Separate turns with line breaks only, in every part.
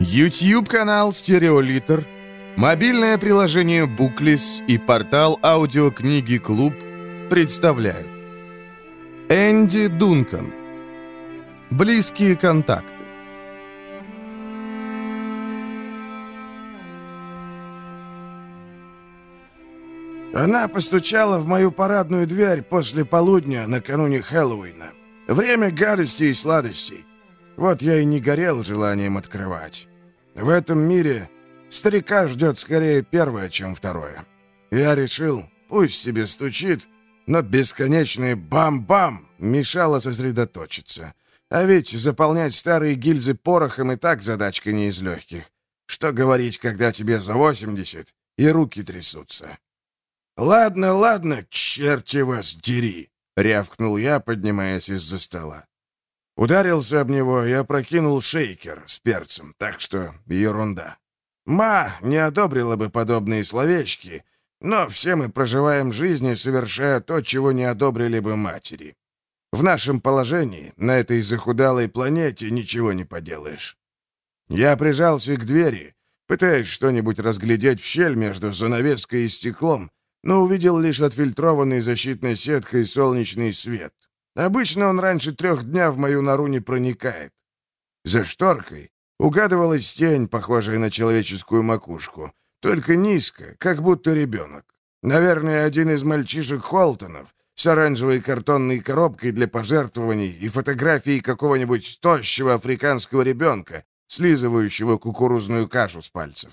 YouTube-канал «Стереолитр», мобильное приложение «Буклис» и портал аудиокниги «Клуб» представляют Энди Дункан Близкие контакты
Она постучала в мою парадную дверь после полудня накануне Хэллоуина. Время гадостей и сладостей. Вот я и не горел желанием открывать. В этом мире старика ждет скорее первое, чем второе. Я решил, пусть себе стучит, но бесконечный бам-бам мешало сосредоточиться. А ведь заполнять старые гильзы порохом и так задачка не из легких. Что говорить, когда тебе за 80 и руки трясутся? «Ладно, ладно, черти вас дери!» — рявкнул я, поднимаясь из-за стола. Ударился об него и опрокинул шейкер с перцем, так что ерунда. Ма не одобрила бы подобные словечки, но все мы проживаем жизни, совершая то, чего не одобрили бы матери. В нашем положении, на этой захудалой планете, ничего не поделаешь. Я прижался к двери, пытаясь что-нибудь разглядеть в щель между занавеской и стеклом, но увидел лишь отфильтрованный защитной сеткой солнечный свет. Обычно он раньше трех дня в мою нору не проникает. За шторкой угадывалась тень, похожая на человеческую макушку, только низко, как будто ребенок. Наверное, один из мальчишек Холтонов с оранжевой картонной коробкой для пожертвований и фотографией какого-нибудь тощего африканского ребенка, слизывающего кукурузную кашу с пальцев.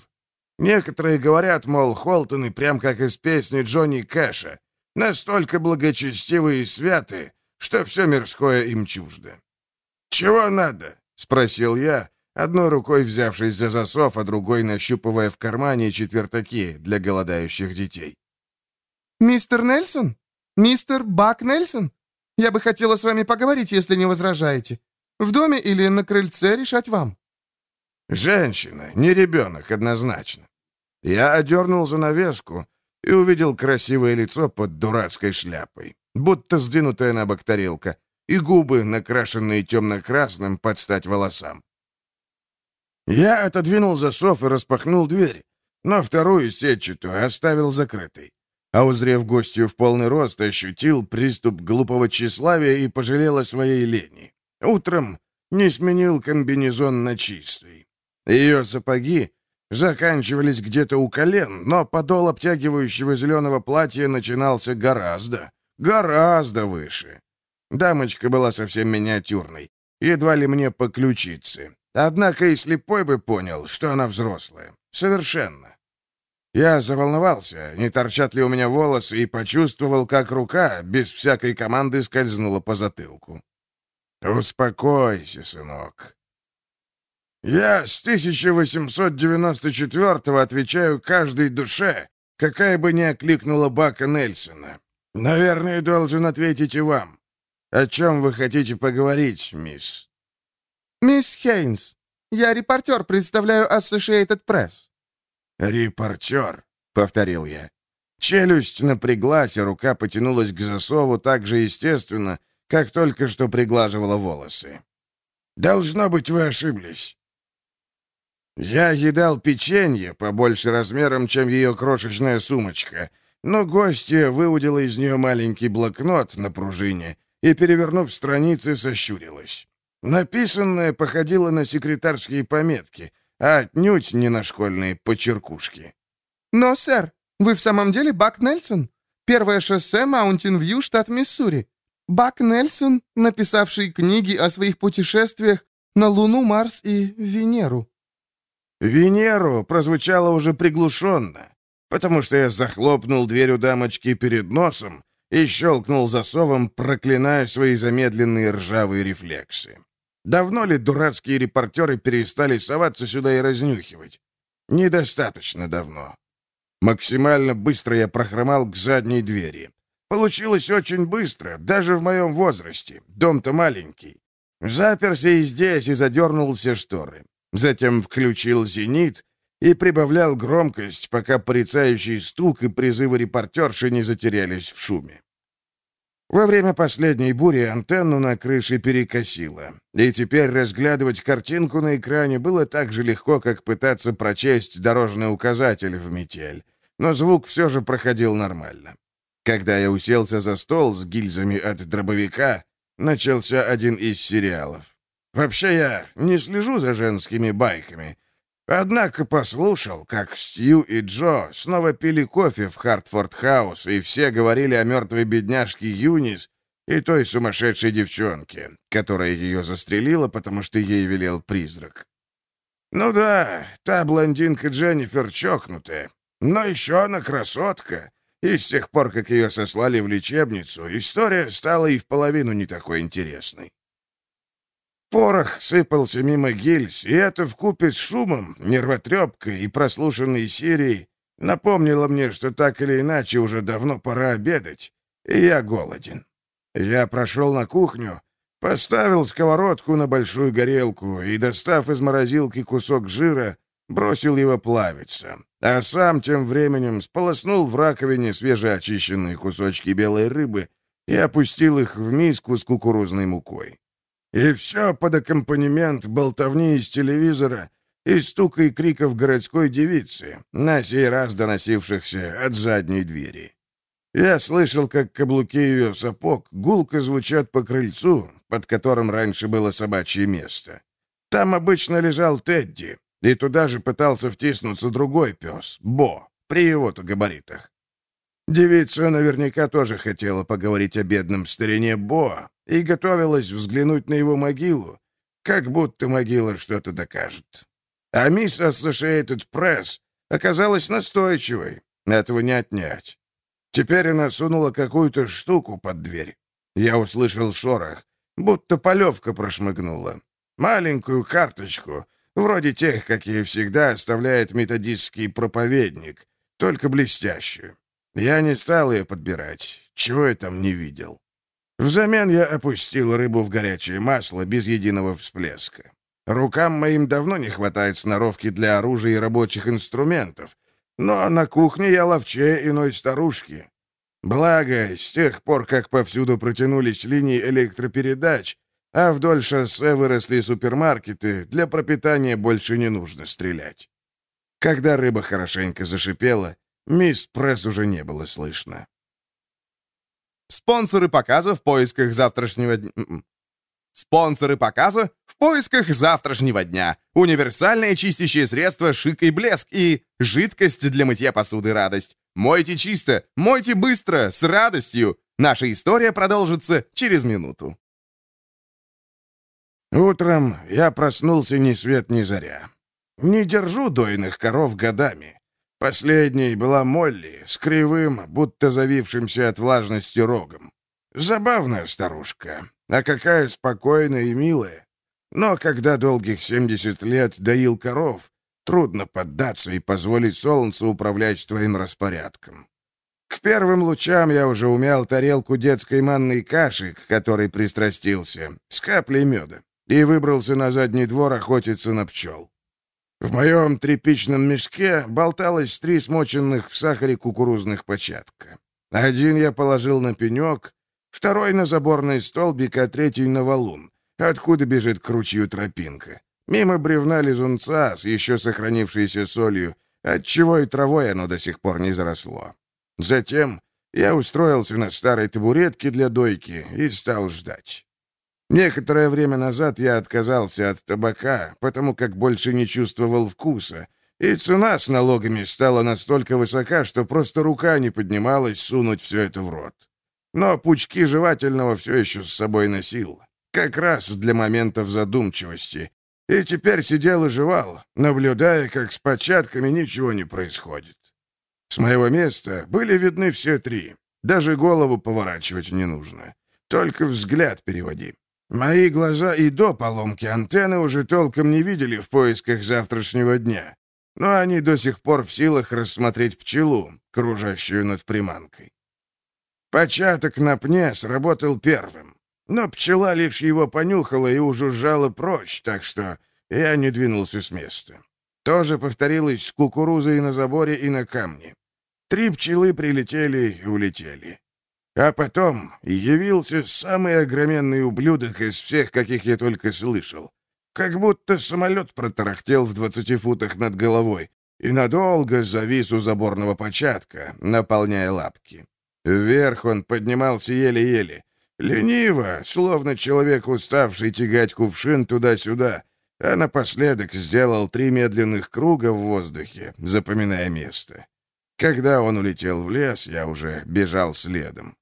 Некоторые говорят, мол, Холтоны, прям как из песни Джонни Кэша, настолько благочестивые и святые, что все мирское им чуждо. «Чего надо?» — спросил я, одной рукой взявшись за засов, а другой нащупывая в кармане четвертаки для голодающих детей.
«Мистер Нельсон? Мистер Бак Нельсон? Я бы хотела с вами поговорить, если не возражаете. В доме или на крыльце решать вам».
Женщина, не ребенок, однозначно. Я одернул занавеску и увидел красивое лицо под дурацкой шляпой, будто сдвинутая на бок тарелка, и губы, накрашенные темно-красным под стать волосам. Я отодвинул засов и распахнул дверь, но вторую сетчатую оставил закрытой. А узрев гостью в полный рост, ощутил приступ глупого тщеславия и пожалел о своей лени. Утром не сменил комбинезон на чистый. Ее сапоги заканчивались где-то у колен, но подол обтягивающего зеленого платья начинался гораздо, гораздо выше. Дамочка была совсем миниатюрной, едва ли мне по ключице. Однако и слепой бы понял, что она взрослая. Совершенно. Я заволновался, не торчат ли у меня волосы, и почувствовал, как рука, без всякой команды, скользнула по затылку. «Успокойся, сынок. Я с 1894-го отвечаю каждой душе, какая бы ни окликнула Бака Нельсона. Наверное, должен ответить и вам. О чем вы хотите поговорить, мисс?»
«Мисс Хейнс, я репортер, представляю Associated Press».
«Репортер», — повторил я. Челюсть напряглась, а рука потянулась к засову так же естественно, как только что приглаживала волосы. «Должно быть, вы ошиблись. Я едал печенье, побольше размером, чем ее крошечная сумочка, но гостья выудила из нее маленький блокнот на пружине и, перевернув страницы, сощурилась. Написанное походило на секретарские пометки, а отнюдь не на школьные почеркушки.
«Но, сэр, вы в самом деле Бак Нельсон? Первое шоссе Маунтин-Вью, штат Миссури. Бак Нельсон, написавший книги о своих путешествиях на Луну, Марс и Венеру».
«Венеру» прозвучало уже приглушенно, потому что я захлопнул дверь у дамочки перед носом и щелкнул засовом, проклиная свои замедленные ржавые рефлексы. Давно ли дурацкие репортеры перестали соваться сюда и разнюхивать? Недостаточно давно. Максимально быстро я прохромал к задней двери. Получилось очень быстро, даже в моем возрасте. Дом-то маленький. Заперся и здесь, и задернул все шторы. Затем включил «Зенит» и прибавлял громкость, пока порицающий стук и призывы репортерши не затерялись в шуме. Во время последней бури антенну на крыше перекосило, и теперь разглядывать картинку на экране было так же легко, как пытаться прочесть дорожный указатель в метель, но звук все же проходил нормально. Когда я уселся за стол с гильзами от дробовика, начался один из сериалов. Вообще я не слежу за женскими байками, Однако послушал, как Стью и Джо снова пили кофе в Хартфорд-хаус, и все говорили о мертвой бедняжке Юнис и той сумасшедшей девчонке, которая ее застрелила, потому что ей велел призрак. Ну да, та блондинка Дженнифер чокнутая, но еще она красотка, и с тех пор, как ее сослали в лечебницу, история стала и в половину не такой интересной. Порох сыпался мимо гильз, и это вкупе с шумом, нервотрепкой и прослушанной серией напомнило мне, что так или иначе уже давно пора обедать, и я голоден. Я прошел на кухню, поставил сковородку на большую горелку и, достав из морозилки кусок жира, бросил его плавиться, а сам тем временем сполоснул в раковине свежеочищенные кусочки белой рыбы и опустил их в миску с кукурузной мукой. И все под аккомпанемент болтовни из телевизора и стука и криков городской девицы, на сей раз доносившихся от задней двери. Я слышал, как каблуки ее сапог гулко звучат по крыльцу, под которым раньше было собачье место. Там обычно лежал Тедди, и туда же пытался втиснуться другой пес, Бо, при его-то габаритах. Девица наверняка тоже хотела поговорить о бедном старине Бо и готовилась взглянуть на его могилу, как будто могила что-то докажет. А мисс Associated Press оказалась настойчивой, этого не отнять. Теперь она сунула какую-то штуку под дверь. Я услышал шорох, будто полевка прошмыгнула. Маленькую карточку, вроде тех, какие всегда оставляет методистский проповедник, только блестящую. Я не стал ее подбирать, чего я там не видел. Взамен я опустил рыбу в горячее масло без единого всплеска. Рукам моим давно не хватает сноровки для оружия и рабочих инструментов, но на кухне я ловчее иной старушки. Благо, с тех пор, как повсюду протянулись линии электропередач, а вдоль шоссе выросли супермаркеты, для пропитания больше не нужно стрелять. Когда рыба хорошенько зашипела, Мисс Пресс уже не было слышно.
Спонсоры показа в поисках завтрашнего дня... Спонсоры показа в поисках завтрашнего дня. Универсальное чистящее средство «Шик и блеск» и жидкость для мытья посуды «Радость». Мойте чисто, мойте быстро, с радостью. Наша история продолжится через минуту.
Утром я проснулся ни свет ни заря. Не держу дойных коров годами. Последней была Молли с кривым, будто завившимся от влажности рогом. Забавная старушка, а какая спокойная и милая. Но когда долгих 70 лет доил коров, трудно поддаться и позволить солнцу управлять твоим распорядком. К первым лучам я уже умял тарелку детской манной каши, к которой пристрастился, с каплей меда, и выбрался на задний двор охотиться на пчел. В моем тряпичном мешке болталось три смоченных в сахаре кукурузных початка. Один я положил на пенек, второй на заборный столбик, а третий на валун, откуда бежит к ручью тропинка. Мимо бревна лизунца с еще сохранившейся солью, отчего и травой оно до сих пор не заросло. Затем я устроился на старой табуретке для дойки и стал ждать. Некоторое время назад я отказался от табака, потому как больше не чувствовал вкуса, и цена с налогами стала настолько высока, что просто рука не поднималась сунуть все это в рот. Но пучки жевательного все еще с собой носил, как раз для моментов задумчивости, и теперь сидел и жевал, наблюдая, как с початками ничего не происходит. С моего места были видны все три, даже голову поворачивать не нужно, только взгляд переводи. Мои глаза и до поломки антенны уже толком не видели в поисках завтрашнего дня, но они до сих пор в силах рассмотреть пчелу, кружащую над приманкой. Початок на пне сработал первым, но пчела лишь его понюхала и ужужжала прочь, так что я не двинулся с места. То же повторилось с кукурузой на заборе и на камне. Три пчелы прилетели и улетели. А потом явился самый огроменный ублюдок из всех, каких я только слышал. Как будто самолет протарахтел в двадцати футах над головой и надолго завис у заборного початка, наполняя лапки. Вверх он поднимался еле-еле, лениво, словно человек, уставший тягать кувшин туда-сюда, а напоследок сделал три медленных круга в воздухе, запоминая место. Когда он улетел в лес, я уже бежал следом.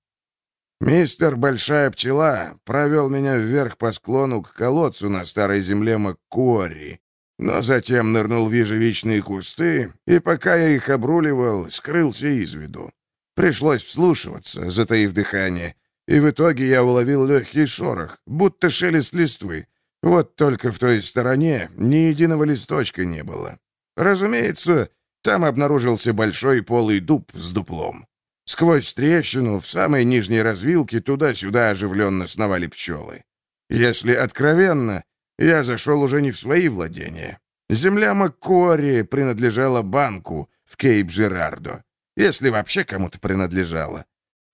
Мистер Большая Пчела провел меня вверх по склону к колодцу на старой земле Маккуори, но затем нырнул в ежевичные кусты, и пока я их обруливал, скрылся из виду. Пришлось вслушиваться, затаив дыхание, и в итоге я уловил легкий шорох, будто шелест листвы. Вот только в той стороне ни единого листочка не было. Разумеется, там обнаружился большой полый дуб с дуплом. Сквозь трещину в самой нижней развилке туда-сюда оживленно сновали пчелы. Если откровенно, я зашел уже не в свои владения. Земля Маккори принадлежала банку в Кейп-Жерардо, если вообще кому-то принадлежала.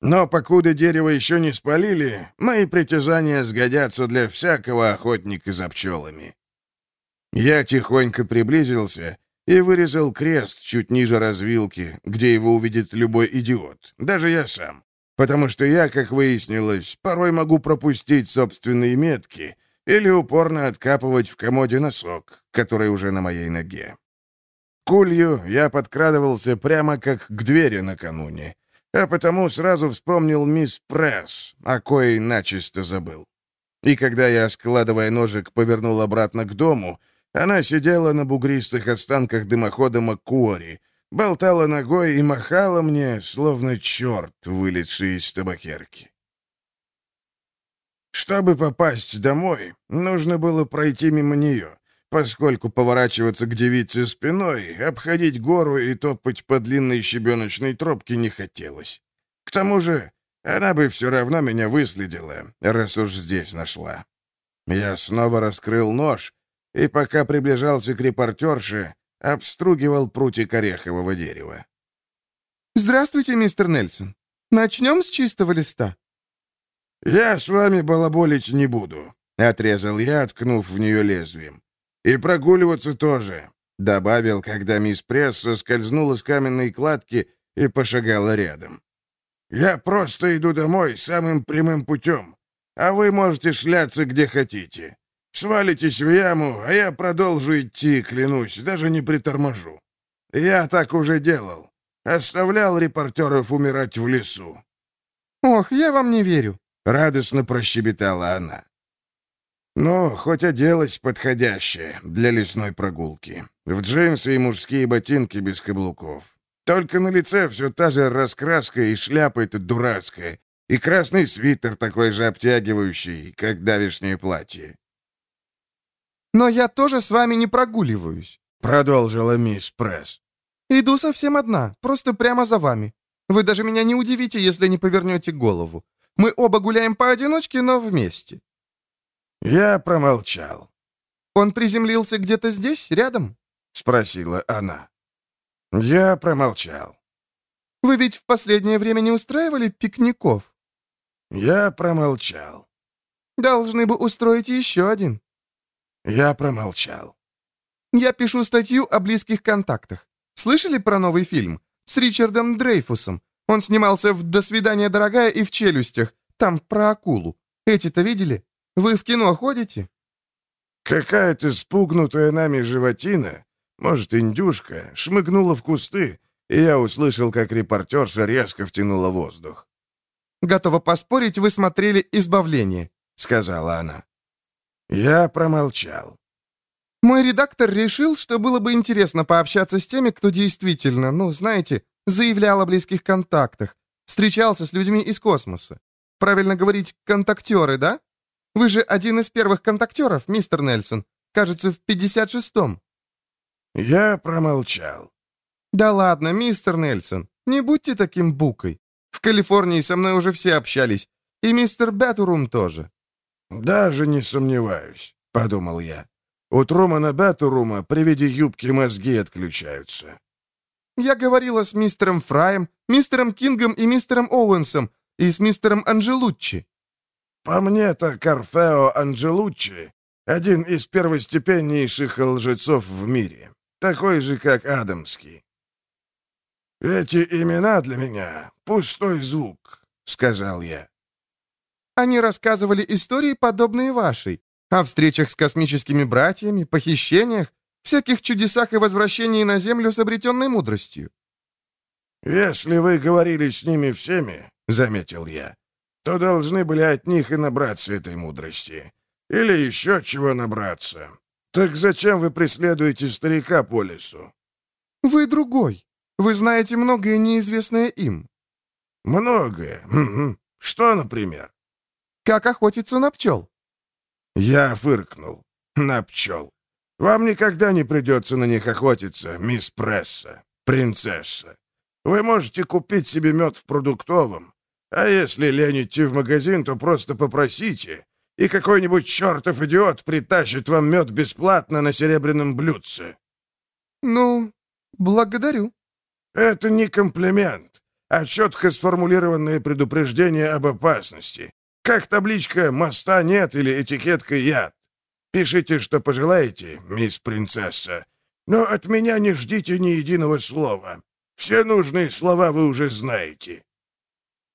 Но покуда дерево еще не спалили, мои притязания сгодятся для всякого охотника за пчелами. Я тихонько приблизился и вырезал крест чуть ниже развилки, где его увидит любой идиот, даже я сам. Потому что я, как выяснилось, порой могу пропустить собственные метки или упорно откапывать в комоде носок, который уже на моей ноге. Кулью я подкрадывался прямо как к двери накануне, а потому сразу вспомнил мисс Пресс, о коей начисто забыл. И когда я, складывая ножик, повернул обратно к дому, она сидела на бугристых останках дымохода Маккуори, болтала ногой и махала мне, словно черт, вылетший из табакерки. Чтобы попасть домой, нужно было пройти мимо нее, поскольку поворачиваться к девице спиной, обходить гору и топать по длинной щебеночной тропке не хотелось. К тому же, она бы все равно меня выследила, раз уж здесь нашла. Я снова раскрыл нож и, пока приближался к репортерше, обстругивал прутик орехового дерева.
«Здравствуйте, мистер Нельсон. Начнем с чистого листа?»
«Я с вами балаболить не буду», — отрезал я, ткнув в нее лезвием. «И прогуливаться тоже», — добавил, когда мисс Пресса скользнула с каменной кладки и пошагала рядом. «Я просто иду домой самым прямым путем, а вы можете шляться где хотите. Свалитесь в яму, а я продолжу идти, клянусь, даже не приторможу. Я так уже делал. Оставлял репортеров умирать в лесу».
«Ох, я вам не верю», —
радостно прощебетала она. «Ну, хоть оделась подходящая для лесной прогулки. В джинсы и мужские ботинки без каблуков. Только на лице все та же раскраска и шляпа эта дурацкая, и красный свитер такой же обтягивающий, как давишнее платье.
«Но я тоже с вами не прогуливаюсь», —
продолжила мисс Пресс.
«Иду совсем одна, просто прямо за вами. Вы даже меня не удивите, если не повернете голову. Мы оба гуляем поодиночке, но вместе».
Я промолчал.
«Он приземлился где-то здесь, рядом?»
— спросила она. Я промолчал.
«Вы ведь в последнее время не устраивали пикников?»
Я промолчал.
«Должны бы устроить еще один».
Я промолчал.
«Я пишу статью о близких контактах. Слышали про новый фильм? С Ричардом Дрейфусом. Он снимался в «До свидания, дорогая» и в «Челюстях». Там про акулу. Эти-то видели? Вы в кино ходите?»
Какая-то спугнутая нами животина, может, индюшка, шмыгнула в кусты, и я услышал, как репортерша резко втянула воздух.
«Готова поспорить, вы смотрели «Избавление», —
сказала она. Я промолчал.
Мой редактор решил, что было бы интересно пообщаться с теми, кто действительно, ну, знаете, заявлял о близких контактах, встречался с людьми из космоса. Правильно говорить, контактеры, да? Вы же один из первых контактеров, мистер Нельсон. Кажется, в 56-м.
Я промолчал.
Да ладно, мистер Нельсон, не будьте таким букой. В Калифорнии со мной уже все общались, и мистер Бетурум тоже.
«Даже не сомневаюсь», — подумал я. «У Трумана Бетурума при виде юбки мозги отключаются».
«Я говорила с мистером Фраем, мистером Кингом и мистером Оуэнсом, и с мистером Анжелуччи?»
«По мне-то Карфео Анжелуччи — один из первостепеннейших лжецов в мире, такой же, как Адамский». «Эти имена для меня — пустой звук», — сказал я.
Они рассказывали истории, подобные вашей, о встречах с космическими братьями, похищениях, всяких чудесах и возвращении на Землю с обретенной мудростью.
«Если вы говорили с ними всеми, — заметил я, — то должны были от них и набраться этой мудрости. Или еще чего набраться. Так зачем вы преследуете старика по лесу?»
«Вы другой. Вы знаете многое неизвестное им».
«Многое? Что, например?»
«Как охотиться на пчел?»
Я фыркнул. «На пчел. Вам никогда не придется на них охотиться, мисс Пресса, принцесса. Вы можете купить себе мед в продуктовом, а если лень идти в магазин, то просто попросите, и какой-нибудь чертов идиот притащит вам мед бесплатно на серебряном блюдце».
«Ну, благодарю».
«Это не комплимент, а четко сформулированное предупреждение об опасности. Как табличка «Моста нет» или этикетка «Яд». Пишите, что пожелаете, мисс принцесса, но от меня не ждите ни единого слова. Все нужные слова вы уже знаете».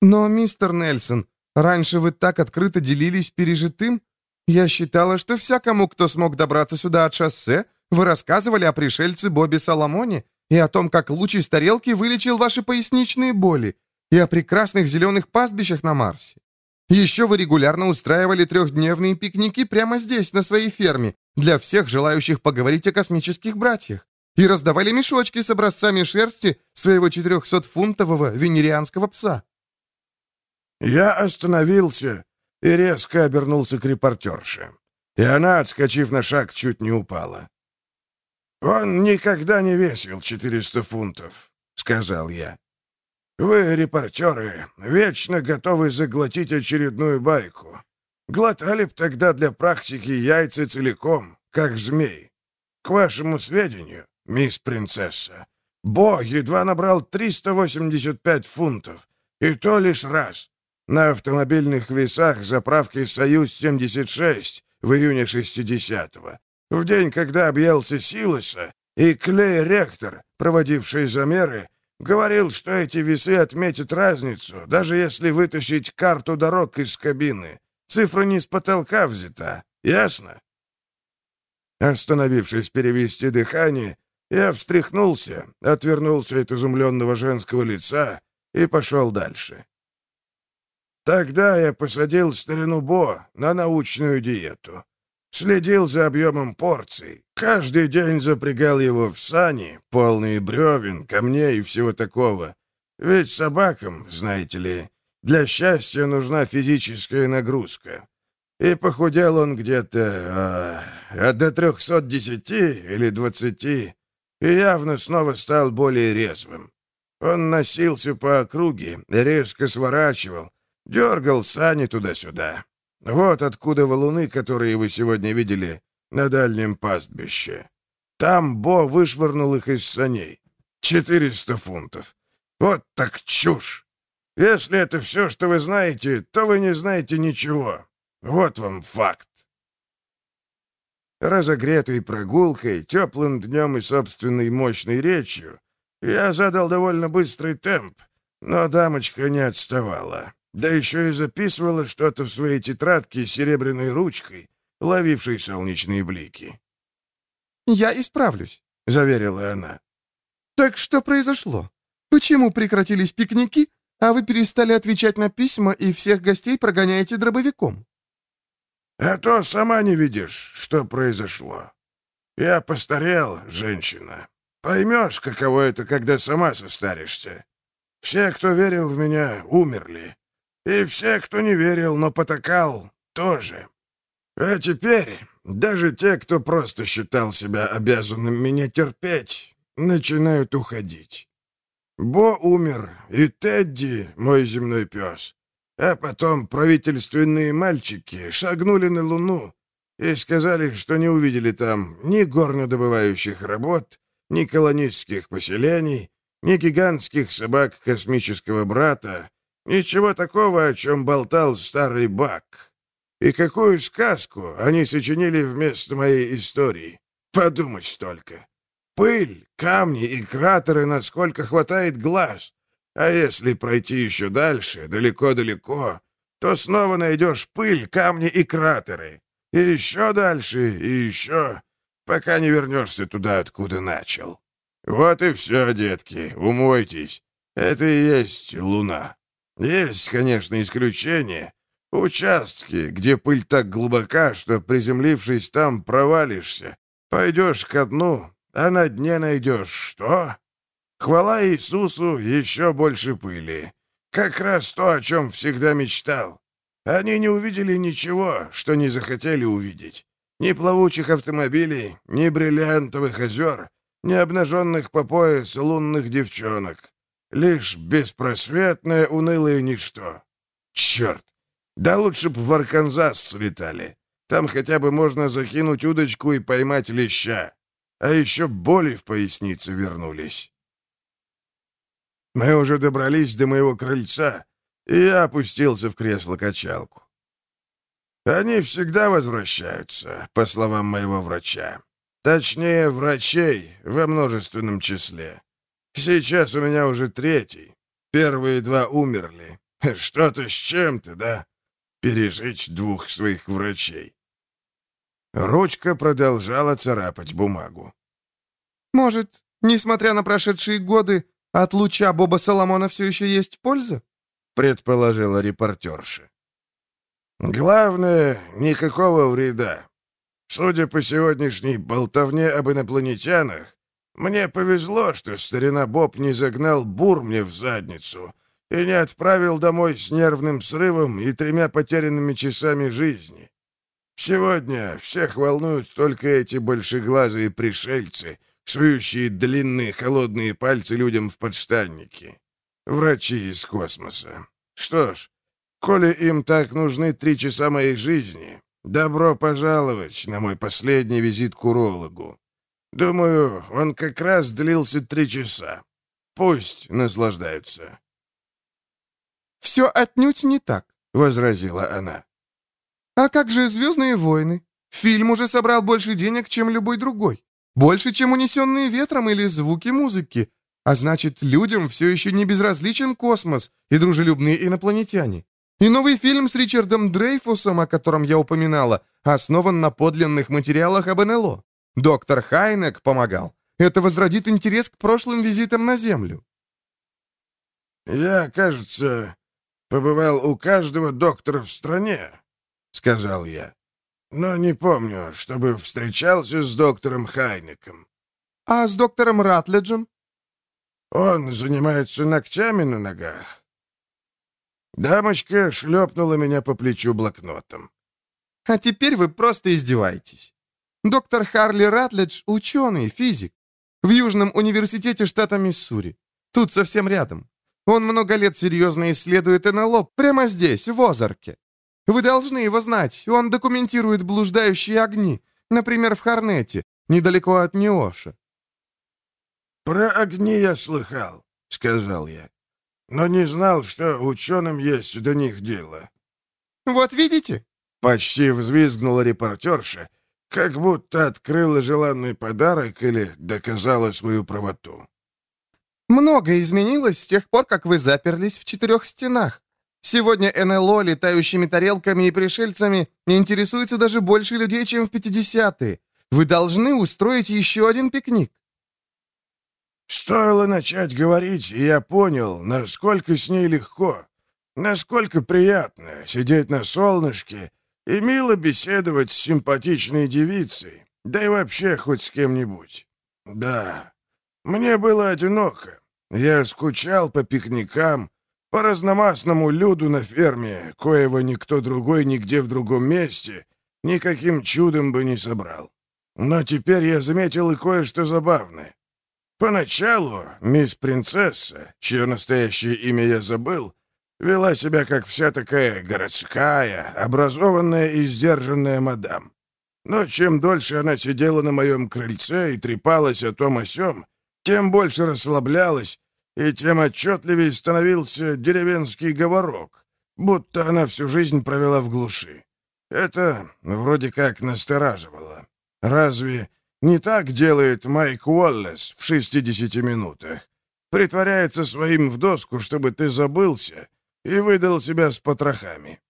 «Но, мистер Нельсон, раньше вы так открыто делились пережитым. Я считала, что всякому, кто смог добраться сюда от шоссе, вы рассказывали о пришельце Бобби Соломоне и о том, как луч из тарелки вылечил ваши поясничные боли, и о прекрасных зеленых пастбищах на Марсе. Еще вы регулярно устраивали трехдневные пикники прямо здесь, на своей ферме, для всех желающих поговорить о космических братьях и раздавали мешочки с образцами шерсти своего 400-фунтового венерианского пса.
Я остановился и резко обернулся к репортерше. И она, отскочив на шаг, чуть не упала. «Он никогда не весил 400 фунтов», — сказал я. «Вы, репортеры, вечно готовы заглотить очередную байку. Глотали б тогда для практики яйца целиком, как змей. К вашему сведению, мисс принцесса. Бо едва набрал 385 фунтов, и то лишь раз. На автомобильных весах заправки «Союз-76» в июне 60-го, в день, когда объелся Силоса, и Клей Ректор, проводивший замеры, говорил, что эти весы отметят разницу, даже если вытащить карту дорог из кабины. Цифра не с потолка взята, ясно? Остановившись перевести дыхание, я встряхнулся, отвернулся от изумленного женского лица и пошел дальше. Тогда я посадил старину Бо на научную диету. Следил за объемом порций. Каждый день запрягал его в сани, полные бревен, камней и всего такого. Ведь собакам, знаете ли, для счастья нужна физическая нагрузка. И похудел он где-то э, до 310 или 20, и явно снова стал более резвым. Он носился по округе, резко сворачивал, дергал сани туда-сюда. Вот откуда валуны, которые вы сегодня видели на дальнем пастбище. Там Бо вышвырнул их из саней. Четыреста фунтов. Вот так чушь. Если это все, что вы знаете, то вы не знаете ничего. Вот вам факт. Разогретый прогулкой, теплым днем и собственной мощной речью, я задал довольно быстрый темп, но дамочка не отставала. Да еще и записывала что-то в своей тетрадке серебряной ручкой, ловившей солнечные блики.
«Я исправлюсь», — заверила она. «Так что произошло? Почему прекратились пикники, а вы перестали отвечать на письма и всех гостей прогоняете дробовиком?»
А то сама не видишь, что произошло. Я постарел, женщина. Поймешь, каково это, когда сама состаришься. Все, кто верил в меня, умерли. И все, кто не верил, но потакал, тоже. А теперь даже те, кто просто считал себя обязанным меня терпеть, начинают уходить. Бо умер, и Тедди, мой земной пес, а потом правительственные мальчики шагнули на Луну и сказали, что не увидели там ни горнодобывающих работ, ни колонистских поселений, ни гигантских собак космического брата, Ничего такого, о чем болтал старый Бак. И какую сказку они сочинили вместо моей истории. Подумать только. Пыль, камни и кратеры, насколько хватает глаз. А если пройти еще дальше, далеко-далеко, то снова найдешь пыль, камни и кратеры. И еще дальше, и еще, пока не вернешься туда, откуда начал. Вот и все, детки, умойтесь. Это и есть луна. Есть, конечно, исключения. Участки, где пыль так глубока, что, приземлившись там, провалишься. Пойдешь ко дну, а на дне найдешь что? Хвала Иисусу еще больше пыли. Как раз то, о чем всегда мечтал. Они не увидели ничего, что не захотели увидеть. Ни плавучих автомобилей, ни бриллиантовых озер, ни обнаженных по пояс лунных девчонок. Лишь беспросветное унылое ничто. Черт! Да лучше б в Арканзас слетали. Там хотя бы можно закинуть удочку и поймать леща. А еще боли в пояснице вернулись. Мы уже добрались до моего крыльца, и я опустился в кресло-качалку. Они всегда возвращаются, по словам моего врача. Точнее, врачей во множественном числе. Сейчас у меня уже третий. Первые два умерли. Что-то с чем-то, да? Пережить двух своих врачей. Ручка продолжала царапать бумагу.
«Может, несмотря на прошедшие годы, от луча Боба Соломона все еще есть польза?»
— предположила репортерша. «Главное, никакого вреда. Судя по сегодняшней болтовне об инопланетянах, мне повезло, что старина Боб не загнал бур мне в задницу и не отправил домой с нервным срывом и тремя потерянными часами жизни. Сегодня всех волнуют только эти большеглазые пришельцы, сующие длинные холодные пальцы людям в подштанники. Врачи из космоса. Что ж, коли им так нужны три часа моей жизни, добро пожаловать на мой последний визит к урологу. Думаю, он как раз длился три часа. Пусть наслаждаются.
«Все отнюдь не так», —
возразила она.
«А как же «Звездные войны»? Фильм уже собрал больше денег, чем любой другой. Больше, чем «Унесенные ветром» или «Звуки музыки». А значит, людям все еще не безразличен космос и дружелюбные инопланетяне. И новый фильм с Ричардом Дрейфусом, о котором я упоминала, основан на подлинных материалах об НЛО. Доктор Хайнек помогал. Это возродит интерес к прошлым визитам на Землю.
«Я, кажется, побывал у каждого доктора в стране», — сказал я. «Но не помню, чтобы встречался с доктором Хайнеком».
«А с доктором Ратледжем?»
«Он занимается ногтями на ногах». Дамочка шлепнула меня по плечу блокнотом.
«А теперь вы просто издеваетесь. Доктор Харли Ратледж — ученый, физик. В Южном университете штата Миссури. Тут совсем рядом. Он много лет серьезно исследует НЛО прямо здесь, в Озарке. Вы должны его знать. Он документирует блуждающие огни. Например, в Харнете, недалеко от Неоша.
«Про огни я слыхал», — сказал я. «Но не знал, что ученым есть до них дело».
«Вот видите?»
— почти взвизгнула репортерша, как будто открыла желанный подарок или доказала свою правоту.
«Многое изменилось с тех пор, как вы заперлись в четырех стенах. Сегодня НЛО летающими тарелками и пришельцами интересуется даже больше людей, чем в 50-е. Вы должны устроить еще один пикник».
Стоило начать говорить, и я понял, насколько с ней легко, насколько приятно сидеть на солнышке и мило беседовать с симпатичной девицей, да и вообще хоть с кем-нибудь. Да, мне было одиноко. Я скучал по пикникам, по разномастному люду на ферме, коего никто другой нигде в другом месте никаким чудом бы не собрал. Но теперь я заметил и кое-что забавное. Поначалу мисс Принцесса, чье настоящее имя я забыл, Вела себя как вся такая городская, образованная и сдержанная мадам. Но чем дольше она сидела на моем крыльце и трепалась о том о сём, тем больше расслаблялась и тем отчетливее становился деревенский говорок, будто она всю жизнь провела в глуши. Это вроде как настораживало. Разве не так делает Майк Уоллес в 60 минутах? Притворяется своим в доску, чтобы ты забылся и выдал себя с потрохами.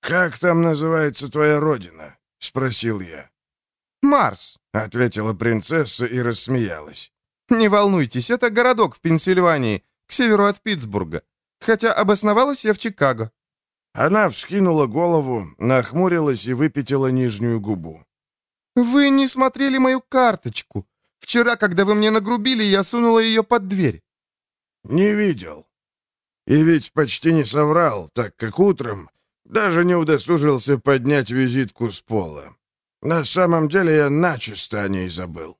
«Как там называется твоя родина?» — спросил я.
«Марс», —
ответила принцесса и рассмеялась.
«Не волнуйтесь, это городок в Пенсильвании, к северу от Питтсбурга. Хотя обосновалась я в Чикаго».
Она вскинула голову, нахмурилась и выпятила нижнюю губу.
«Вы не смотрели мою карточку. Вчера, когда вы мне нагрубили, я сунула ее под дверь».
«Не видел. И ведь почти не соврал, так как утром даже не удосужился поднять визитку с пола. На самом деле я начисто о ней забыл».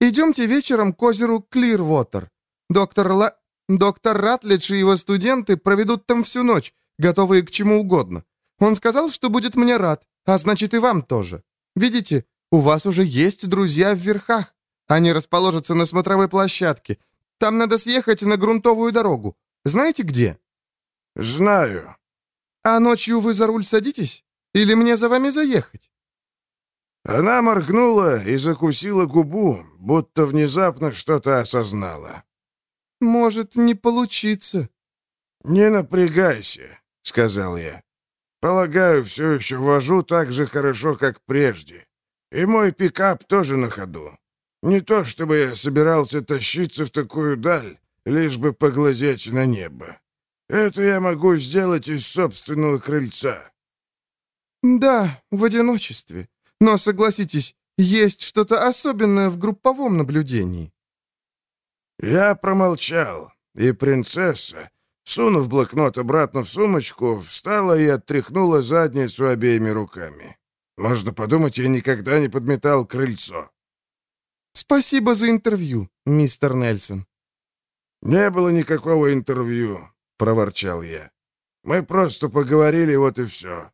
«Идемте вечером к озеру Клирвотер. Доктор Ла... Доктор Ратлидж и его студенты проведут там всю ночь, готовые к чему угодно. Он сказал, что будет мне рад, а значит и вам тоже. Видите, у вас уже есть друзья в верхах. Они расположатся на смотровой площадке. Там надо съехать на грунтовую дорогу. Знаете где?»
«Знаю».
«А ночью вы за руль садитесь? Или мне за вами заехать?»
Она моргнула и закусила губу, будто внезапно что-то осознала.
«Может не получиться».
«Не напрягайся», — сказал я. «Полагаю, все еще вожу так же хорошо, как прежде. И мой пикап тоже на ходу. Не то, чтобы я собирался тащиться в такую даль, лишь бы поглазеть на небо. Это я могу сделать из собственного крыльца».
«Да, в одиночестве. Но, согласитесь, есть что-то особенное в групповом наблюдении».
Я промолчал, и принцесса, сунув блокнот обратно в сумочку, встала и оттряхнула задницу обеими руками. Можно подумать, я никогда не подметал крыльцо.
«Спасибо за интервью, мистер Нельсон».
«Не было никакого интервью», — проворчал я. «Мы просто поговорили, вот и все».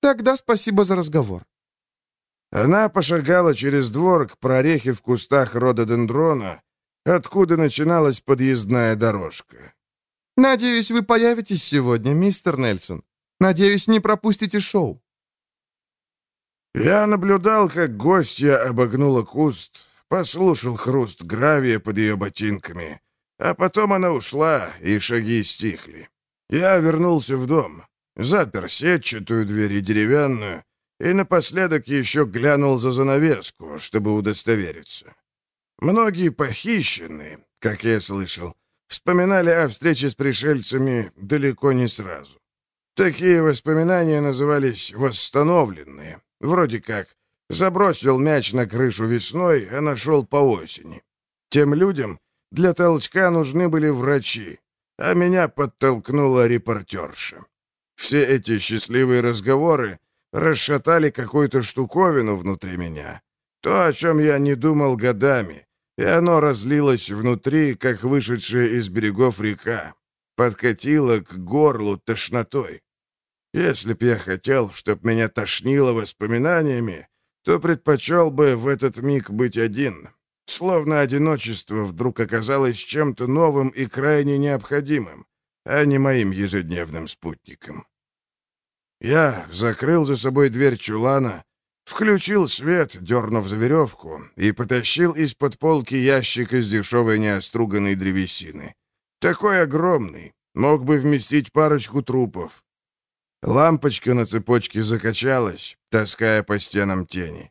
«Тогда спасибо за разговор».
Она пошагала через двор к прорехе в кустах рододендрона, откуда начиналась подъездная дорожка.
«Надеюсь, вы появитесь сегодня, мистер Нельсон. Надеюсь, не пропустите шоу».
Я наблюдал, как гостья обогнула куст, послушал хруст гравия под ее ботинками, а потом она ушла, и шаги стихли. Я вернулся в дом, запер сетчатую дверь и деревянную, и напоследок еще глянул за занавеску, чтобы удостовериться. Многие похищенные, как я слышал, вспоминали о встрече с пришельцами далеко не сразу. Такие воспоминания назывались «восстановленные», вроде как «забросил мяч на крышу весной, а нашел по осени». Тем людям для толчка нужны были врачи, а меня подтолкнула репортерша. Все эти счастливые разговоры расшатали какую-то штуковину внутри меня. То, о чем я не думал годами, и оно разлилось внутри, как вышедшая из берегов река, подкатило к горлу тошнотой. Если б я хотел, чтоб меня тошнило воспоминаниями, то предпочел бы в этот миг быть один. Словно одиночество вдруг оказалось чем-то новым и крайне необходимым, а не моим ежедневным спутником. Я закрыл за собой дверь чулана, включил свет, дернув за веревку, и потащил из-под полки ящик из дешевой неоструганной древесины. Такой огромный, мог бы вместить парочку трупов. Лампочка на цепочке закачалась, таская по стенам тени.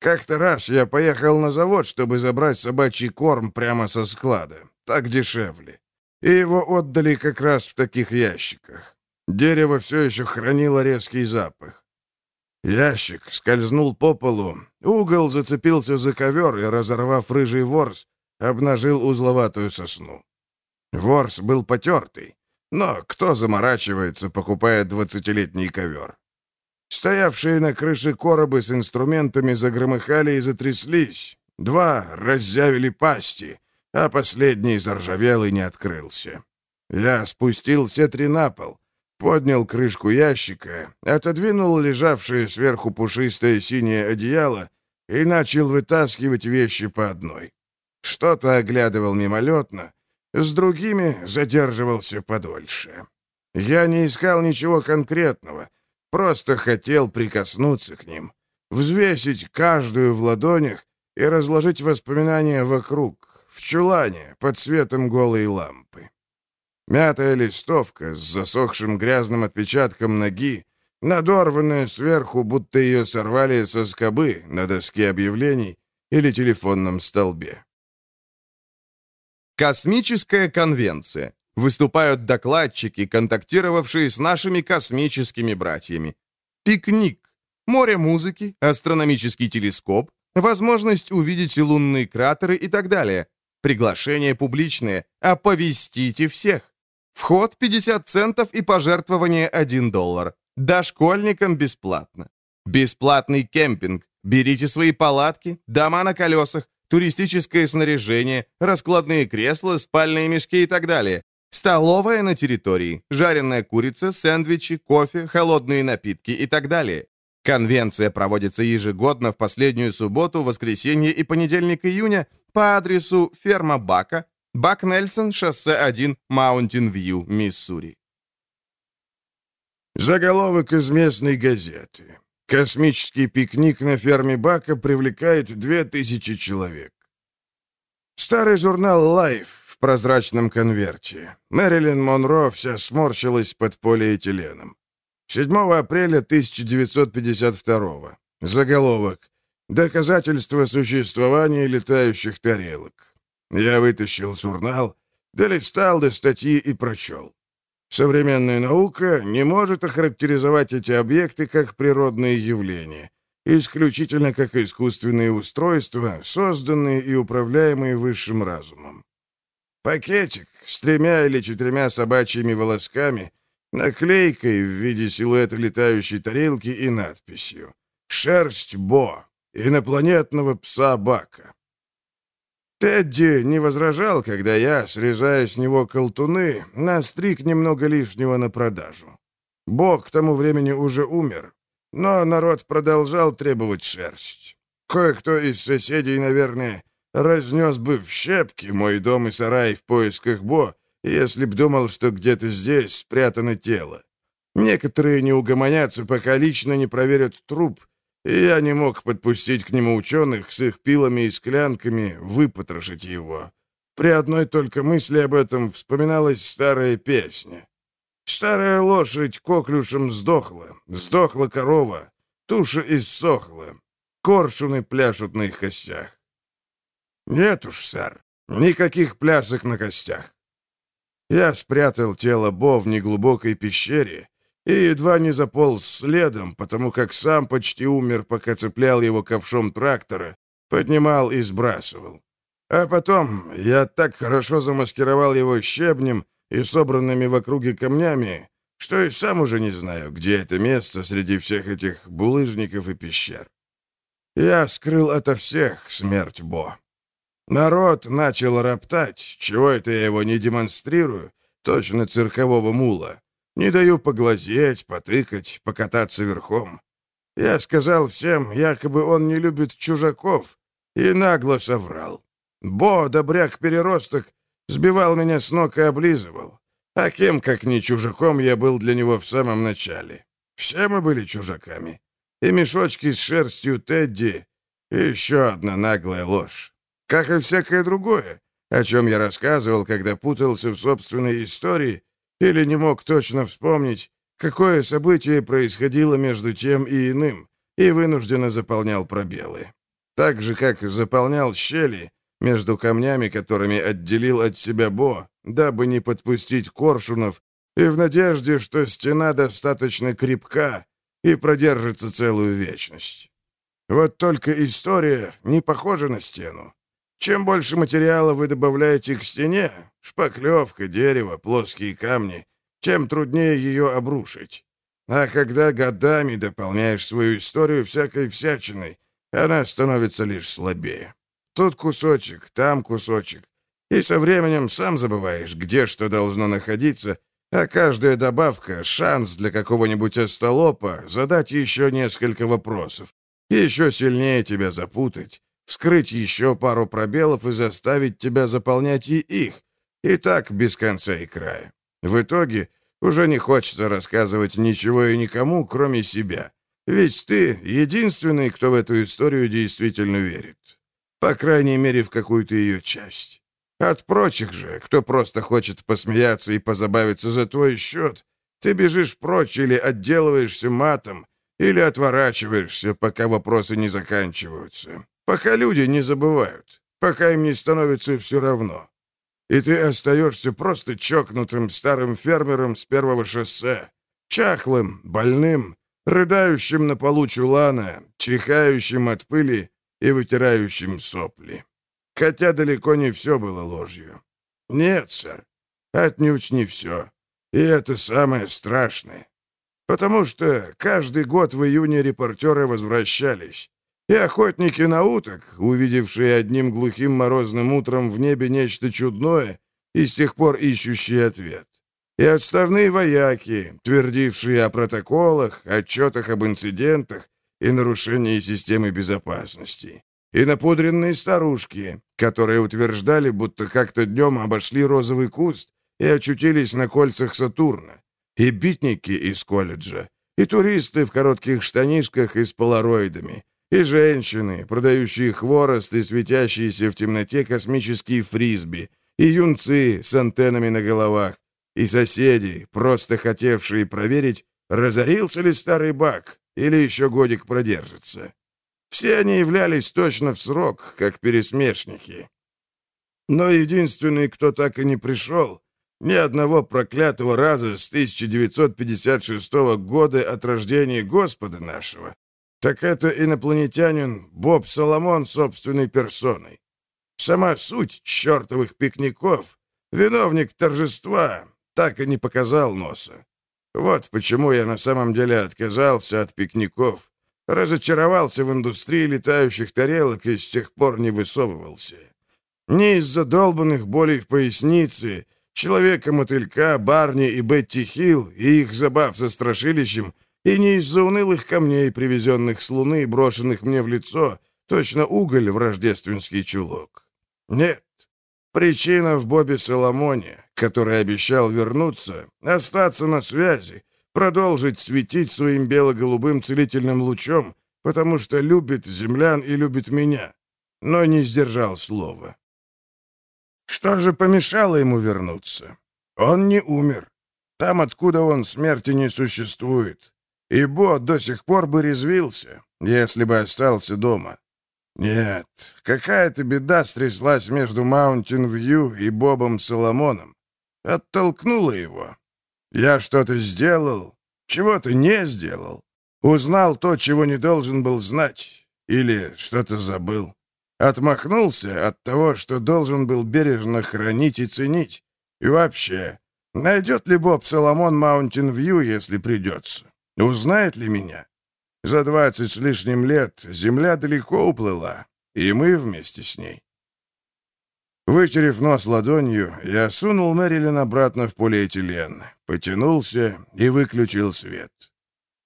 Как-то раз я поехал на завод, чтобы забрать собачий корм прямо со склада. Так дешевле. И его отдали как раз в таких ящиках. Дерево все еще хранило резкий запах. Ящик скользнул по полу, угол зацепился за ковер и, разорвав рыжий ворс, обнажил узловатую сосну. Ворс был потертый, но кто заморачивается, покупая двадцатилетний ковер? Стоявшие на крыше коробы с инструментами загромыхали и затряслись. Два раззявили пасти, а последний заржавел и не открылся. Я спустил все три на пол, поднял крышку ящика, отодвинул лежавшее сверху пушистое синее одеяло и начал вытаскивать вещи по одной. что-то оглядывал мимолетно, с другими задерживался подольше. Я не искал ничего конкретного, просто хотел прикоснуться к ним, взвесить каждую в ладонях и разложить воспоминания вокруг, в чулане, под светом голой лампы. Мятая листовка с засохшим грязным отпечатком ноги, надорванная сверху, будто ее сорвали со скобы на доске объявлений или телефонном столбе.
Космическая конвенция. Выступают докладчики, контактировавшие с нашими космическими братьями. Пикник. Море музыки, астрономический телескоп, возможность увидеть лунные кратеры и так далее. Приглашение публичное. Оповестите всех. Вход 50 центов и пожертвование 1 доллар. Дошкольникам бесплатно. Бесплатный кемпинг. Берите свои палатки, дома на колесах, туристическое снаряжение, раскладные кресла, спальные мешки и так далее. Столовая на территории, жареная курица, сэндвичи, кофе, холодные напитки и так далее. Конвенция проводится ежегодно в последнюю субботу, воскресенье и понедельник июня по адресу ферма Бака, Бак Нельсон, шоссе 1, Маунтин Вью, Миссури.
Заголовок из местной газеты. Космический пикник на ферме Бака привлекает две тысячи человек. Старый журнал Life прозрачном конверте. Мэрилин Монро вся сморщилась под полиэтиленом. 7 апреля 1952 Заголовок. Доказательство существования летающих тарелок. Я вытащил журнал, долистал до статьи и прочел. Современная наука не может охарактеризовать эти объекты как природные явления, исключительно как искусственные устройства, созданные и управляемые высшим разумом. Пакетик с тремя или четырьмя собачьими волосками, наклейкой в виде силуэта летающей тарелки и надписью «Шерсть Бо, инопланетного пса Бака». Тедди не возражал, когда я, срезая с него колтуны, настриг немного лишнего на продажу. Бог к тому времени уже умер, но народ продолжал требовать шерсть. Кое-кто из соседей, наверное, разнес бы в щепки мой дом и сарай в поисках Бо, если б думал, что где-то здесь спрятано тело. Некоторые не угомонятся, пока лично не проверят труп, и я не мог подпустить к нему ученых с их пилами и склянками, выпотрошить его. При одной только мысли об этом вспоминалась старая песня. Старая лошадь коклюшем сдохла, сдохла корова, туша иссохла, коршуны пляшут на их костях. Нет уж, сэр, никаких плясок на костях. Я спрятал тело Бо в неглубокой пещере, и едва не заполз следом, потому как сам почти умер, пока цеплял его ковшом трактора, поднимал и сбрасывал. А потом я так хорошо замаскировал его щебнем и собранными в округе камнями, что и сам уже не знаю, где это место среди всех этих булыжников и пещер. Я скрыл ото всех смерть Бо. Народ начал роптать, чего это я его не демонстрирую, точно циркового мула. Не даю поглазеть, потыкать, покататься верхом. Я сказал всем, якобы он не любит чужаков, и нагло соврал. Бо, добряк-переросток, сбивал меня с ног и облизывал. А кем, как не чужаком, я был для него в самом начале. Все мы были чужаками. И мешочки с шерстью Тедди, и еще одна наглая ложь. Как и всякое другое, о чем я рассказывал, когда путался в собственной истории или не мог точно вспомнить, какое событие происходило между тем и иным, и вынужденно заполнял пробелы. Так же, как заполнял щели между камнями, которыми отделил от себя Бо, дабы не подпустить коршунов, и в надежде, что стена достаточно крепка и продержится целую вечность. Вот только история не похожа на стену. Чем больше материала вы добавляете к стене, шпаклевка, дерево, плоские камни, тем труднее ее обрушить. А когда годами дополняешь свою историю всякой всячиной, она становится лишь слабее. Тут кусочек, там кусочек. И со временем сам забываешь, где что должно находиться, а каждая добавка — шанс для какого-нибудь остолопа задать еще несколько вопросов, еще сильнее тебя запутать, вскрыть еще пару пробелов и заставить тебя заполнять и их. И так без конца и края. В итоге уже не хочется рассказывать ничего и никому, кроме себя. Ведь ты единственный, кто в эту историю действительно верит. По крайней мере, в какую-то ее часть. От прочих же, кто просто хочет посмеяться и позабавиться за твой счет, ты бежишь прочь или отделываешься матом, или отворачиваешься, пока вопросы не заканчиваются. Пока люди не забывают, пока им не становится все равно. И ты остаешься просто чокнутым старым фермером с первого шоссе, чахлым, больным, рыдающим на полу чулана, чихающим от пыли и вытирающим сопли. Хотя далеко не все было ложью. Нет, сэр, отнюдь не все. И это самое страшное. Потому что каждый год в июне репортеры возвращались. И охотники на уток, увидевшие одним глухим морозным утром в небе нечто чудное, и с тех пор ищущие ответ. И отставные вояки, твердившие о протоколах, отчетах об инцидентах и нарушении системы безопасности, и напудренные старушки, которые утверждали, будто как-то днем обошли розовый куст и очутились на кольцах Сатурна, и битники из колледжа, и туристы в коротких штанишках и с полароидами, и женщины, продающие хворост и светящиеся в темноте космические фрисби, и юнцы с антеннами на головах, и соседи, просто хотевшие проверить, разорился ли старый бак или еще годик продержится. Все они являлись точно в срок, как пересмешники. Но единственный, кто так и не пришел, ни одного проклятого раза с 1956 года от рождения Господа нашего, так это инопланетянин Боб Соломон собственной персоной. Сама суть чертовых пикников, виновник торжества, так и не показал носа. Вот почему я на самом деле отказался от пикников, разочаровался в индустрии летающих тарелок и с тех пор не высовывался. Не из-за долбанных болей в пояснице, Человека-мотылька, Барни и Бетти Хилл и их забав за страшилищем, и не из-за унылых камней, привезенных с луны брошенных мне в лицо, точно уголь в рождественский чулок. Нет, причина в Бобе Соломоне, который обещал вернуться, остаться на связи, продолжить светить своим бело-голубым целительным лучом, потому что любит землян и любит меня, но не сдержал слова. Что же помешало ему вернуться? Он не умер. Там, откуда он, смерти не существует. И Бо до сих пор бы резвился, если бы остался дома. Нет, какая-то беда стряслась между Маунтин-Вью и Бобом Соломоном оттолкнула его. Я что-то сделал, чего-то не сделал. Узнал то, чего не должен был знать. Или что-то забыл. Отмахнулся от того, что должен был бережно хранить и ценить. И вообще, найдет ли Боб Соломон Маунтин Вью, если придется? Узнает ли меня? За двадцать с лишним лет земля далеко уплыла, и мы вместе с ней. Вытерев нос ладонью, я сунул Мэрилин обратно в полиэтилен, потянулся и выключил свет.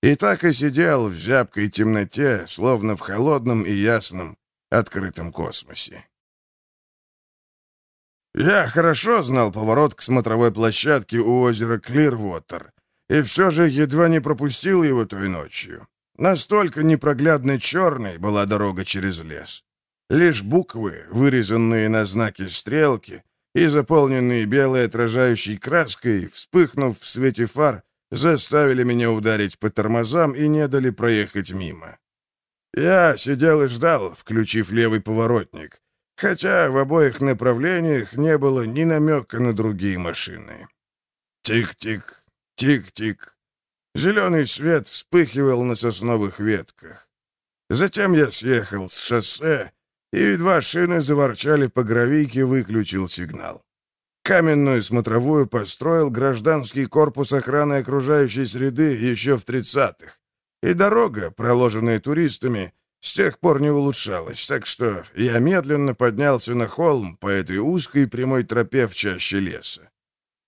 И так и сидел в зябкой темноте, словно в холодном и ясном, открытом космосе. Я хорошо знал поворот к смотровой площадке у озера Клирвотер, и все же едва не пропустил его той ночью. Настолько непроглядно черной была дорога через лес. Лишь буквы, вырезанные на знаке стрелки и заполненные белой отражающей краской, вспыхнув в свете фар, заставили меня ударить по тормозам и не дали проехать мимо. Я сидел и ждал, включив левый поворотник, хотя в обоих направлениях не было ни намека на другие машины. Тик-тик, тик-тик. Зеленый свет вспыхивал на сосновых ветках. Затем я съехал с шоссе и два шины заворчали по гравийке, выключил сигнал. Каменную смотровую построил гражданский корпус охраны окружающей среды еще в 30-х. И дорога, проложенная туристами, с тех пор не улучшалась, так что я медленно поднялся на холм по этой узкой прямой тропе в чаще леса.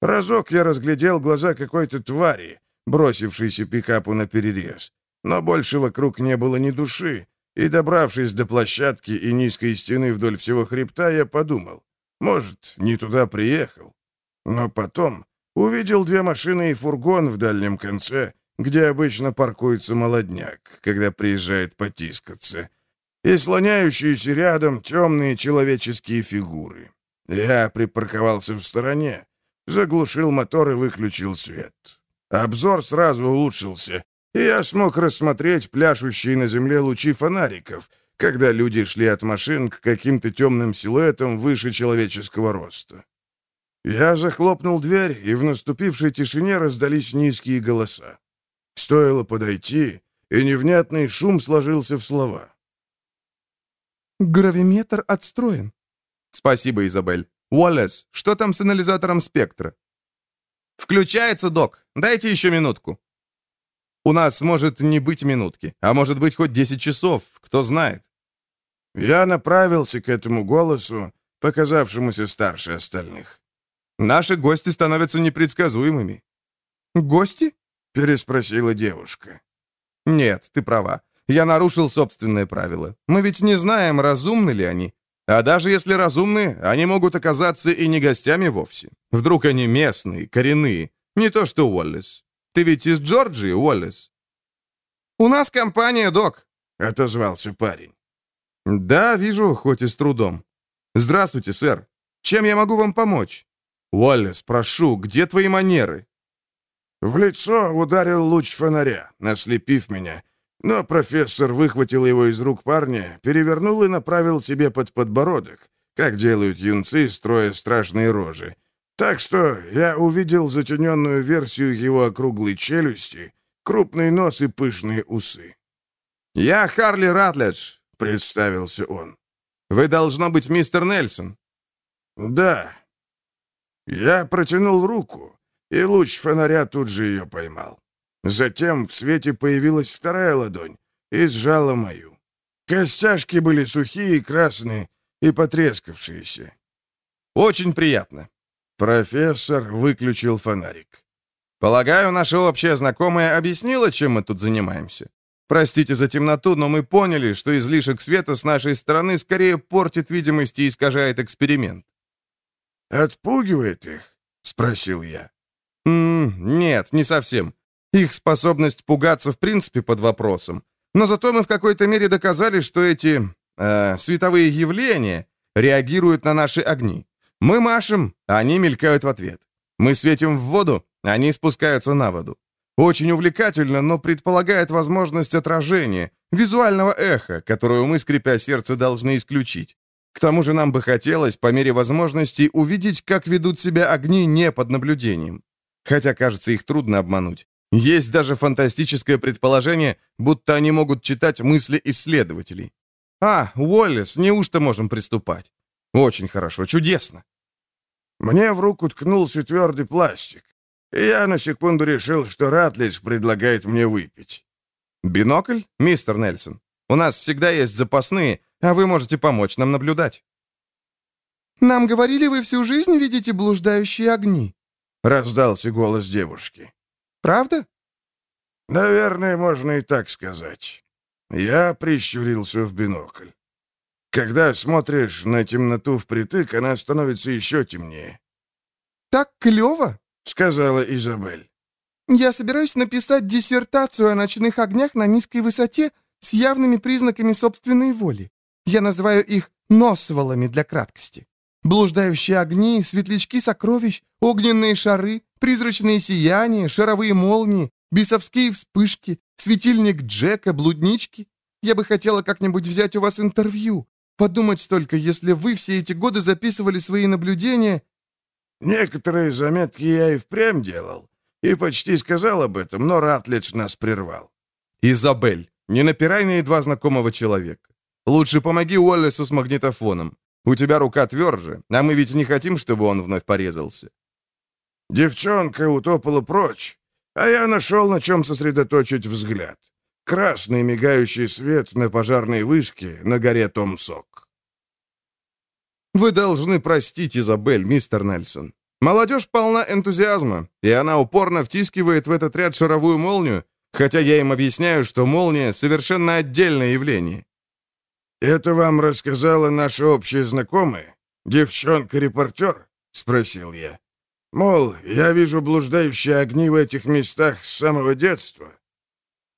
Разок я разглядел глаза какой-то твари, бросившейся пикапу на перерез, но больше вокруг не было ни души, и, добравшись до площадки и низкой стены вдоль всего хребта, я подумал, может, не туда приехал. Но потом увидел две машины и фургон в дальнем конце, где обычно паркуется молодняк, когда приезжает потискаться, и слоняющиеся рядом темные человеческие фигуры. Я припарковался в стороне, заглушил мотор и выключил свет. Обзор сразу улучшился, и я смог рассмотреть пляшущие на земле лучи фонариков, когда люди шли от машин к каким-то темным силуэтам выше человеческого роста. Я захлопнул дверь, и в наступившей тишине раздались низкие голоса. Стоило подойти, и невнятный шум сложился в слова.
«Гравиметр отстроен».
«Спасибо, Изабель. Уоллес, что там с анализатором спектра?» «Включается, док. Дайте еще минутку». «У нас может не быть минутки, а может быть хоть 10 часов, кто знает».
Я направился к этому голосу, показавшемуся старше остальных.
«Наши гости становятся непредсказуемыми».
«Гости?»
— переспросила девушка.
«Нет, ты права. Я нарушил собственное правило. Мы ведь не знаем, разумны ли они. А даже если разумны, они могут оказаться и не гостями вовсе. Вдруг они местные, коренные. Не то что Уоллес. Ты ведь из Джорджии, Уоллес?» «У нас компания, док», —
отозвался парень.
«Да, вижу, хоть и с трудом. Здравствуйте, сэр. Чем я могу вам помочь?» «Уоллес, прошу, где твои манеры?»
В лицо ударил луч фонаря, ослепив меня, но профессор выхватил его из рук парня, перевернул и направил себе под подбородок, как делают юнцы, строя страшные рожи. Так что я увидел затененную версию его округлой челюсти, крупный нос и пышные усы.
«Я Харли Ратледж», —
представился он.
«Вы, должно быть, мистер Нельсон».
«Да». Я протянул руку, и луч фонаря тут же ее поймал. Затем в свете появилась вторая ладонь и сжала мою. Костяшки были сухие, красные и потрескавшиеся.
«Очень приятно».
Профессор выключил фонарик.
«Полагаю, наша общая знакомая объяснила, чем мы тут занимаемся. Простите за темноту, но мы поняли, что излишек света с нашей стороны скорее портит видимость и искажает эксперимент».
«Отпугивает их?» — спросил я.
«М -м, «Нет, не совсем. Их способность пугаться в принципе под вопросом. Но зато мы в какой-то мере доказали, что эти э, световые явления реагируют на наши огни. Мы машем, а они мелькают в ответ. Мы светим в воду, а они спускаются на воду. Очень увлекательно, но предполагает возможность отражения, визуального эха, которую мы, скрипя сердце, должны исключить. К тому же нам бы хотелось, по мере возможности, увидеть, как ведут себя огни не под наблюдением. Хотя, кажется, их трудно обмануть. Есть даже фантастическое предположение, будто они могут читать мысли исследователей. А, Уоллес, неужто можем приступать? Очень хорошо, чудесно.
Мне в руку ткнулся твердый пластик, и я на секунду решил, что Ратлидж предлагает мне выпить.
Бинокль, мистер Нельсон? У нас всегда есть запасные, а вы можете помочь нам наблюдать.
«Нам говорили, вы всю жизнь видите блуждающие огни», —
раздался голос девушки.
Правда?»
«Наверное, можно и так сказать». Я прищурился в бинокль. Когда смотришь на темноту впритык, она становится еще темнее.
«Так клево», —
сказала Изабель.
«Я собираюсь написать диссертацию о ночных огнях на низкой высоте с явными признаками собственной воли. Я называю их носволами для краткости. Блуждающие огни, светлячки сокровищ, огненные шары, призрачные сияния, шаровые молнии, бесовские вспышки, светильник Джека, блуднички. Я бы хотела как-нибудь взять у вас интервью. Подумать только, если вы все эти годы записывали свои наблюдения...»
«Некоторые заметки я и впрямь делал, и почти сказал об этом, но Ратлидж нас прервал».
«Изабель, не напирай на едва знакомого человека. Лучше помоги Уоллесу с магнитофоном. У тебя рука тверже, а мы ведь не хотим, чтобы он вновь порезался».
Девчонка утопала прочь, а я нашел, на чем сосредоточить взгляд. Красный мигающий свет на пожарной вышке на горе Томсок.
«Вы должны простить Изабель, мистер Нельсон. Молодежь полна энтузиазма, и она упорно втискивает в этот ряд шаровую молнию, хотя я им объясняю, что молния — совершенно отдельное явление.
«Это вам рассказала наша общая знакомая, девчонка-репортер?» — спросил я. «Мол, я вижу блуждающие огни в этих местах с самого детства».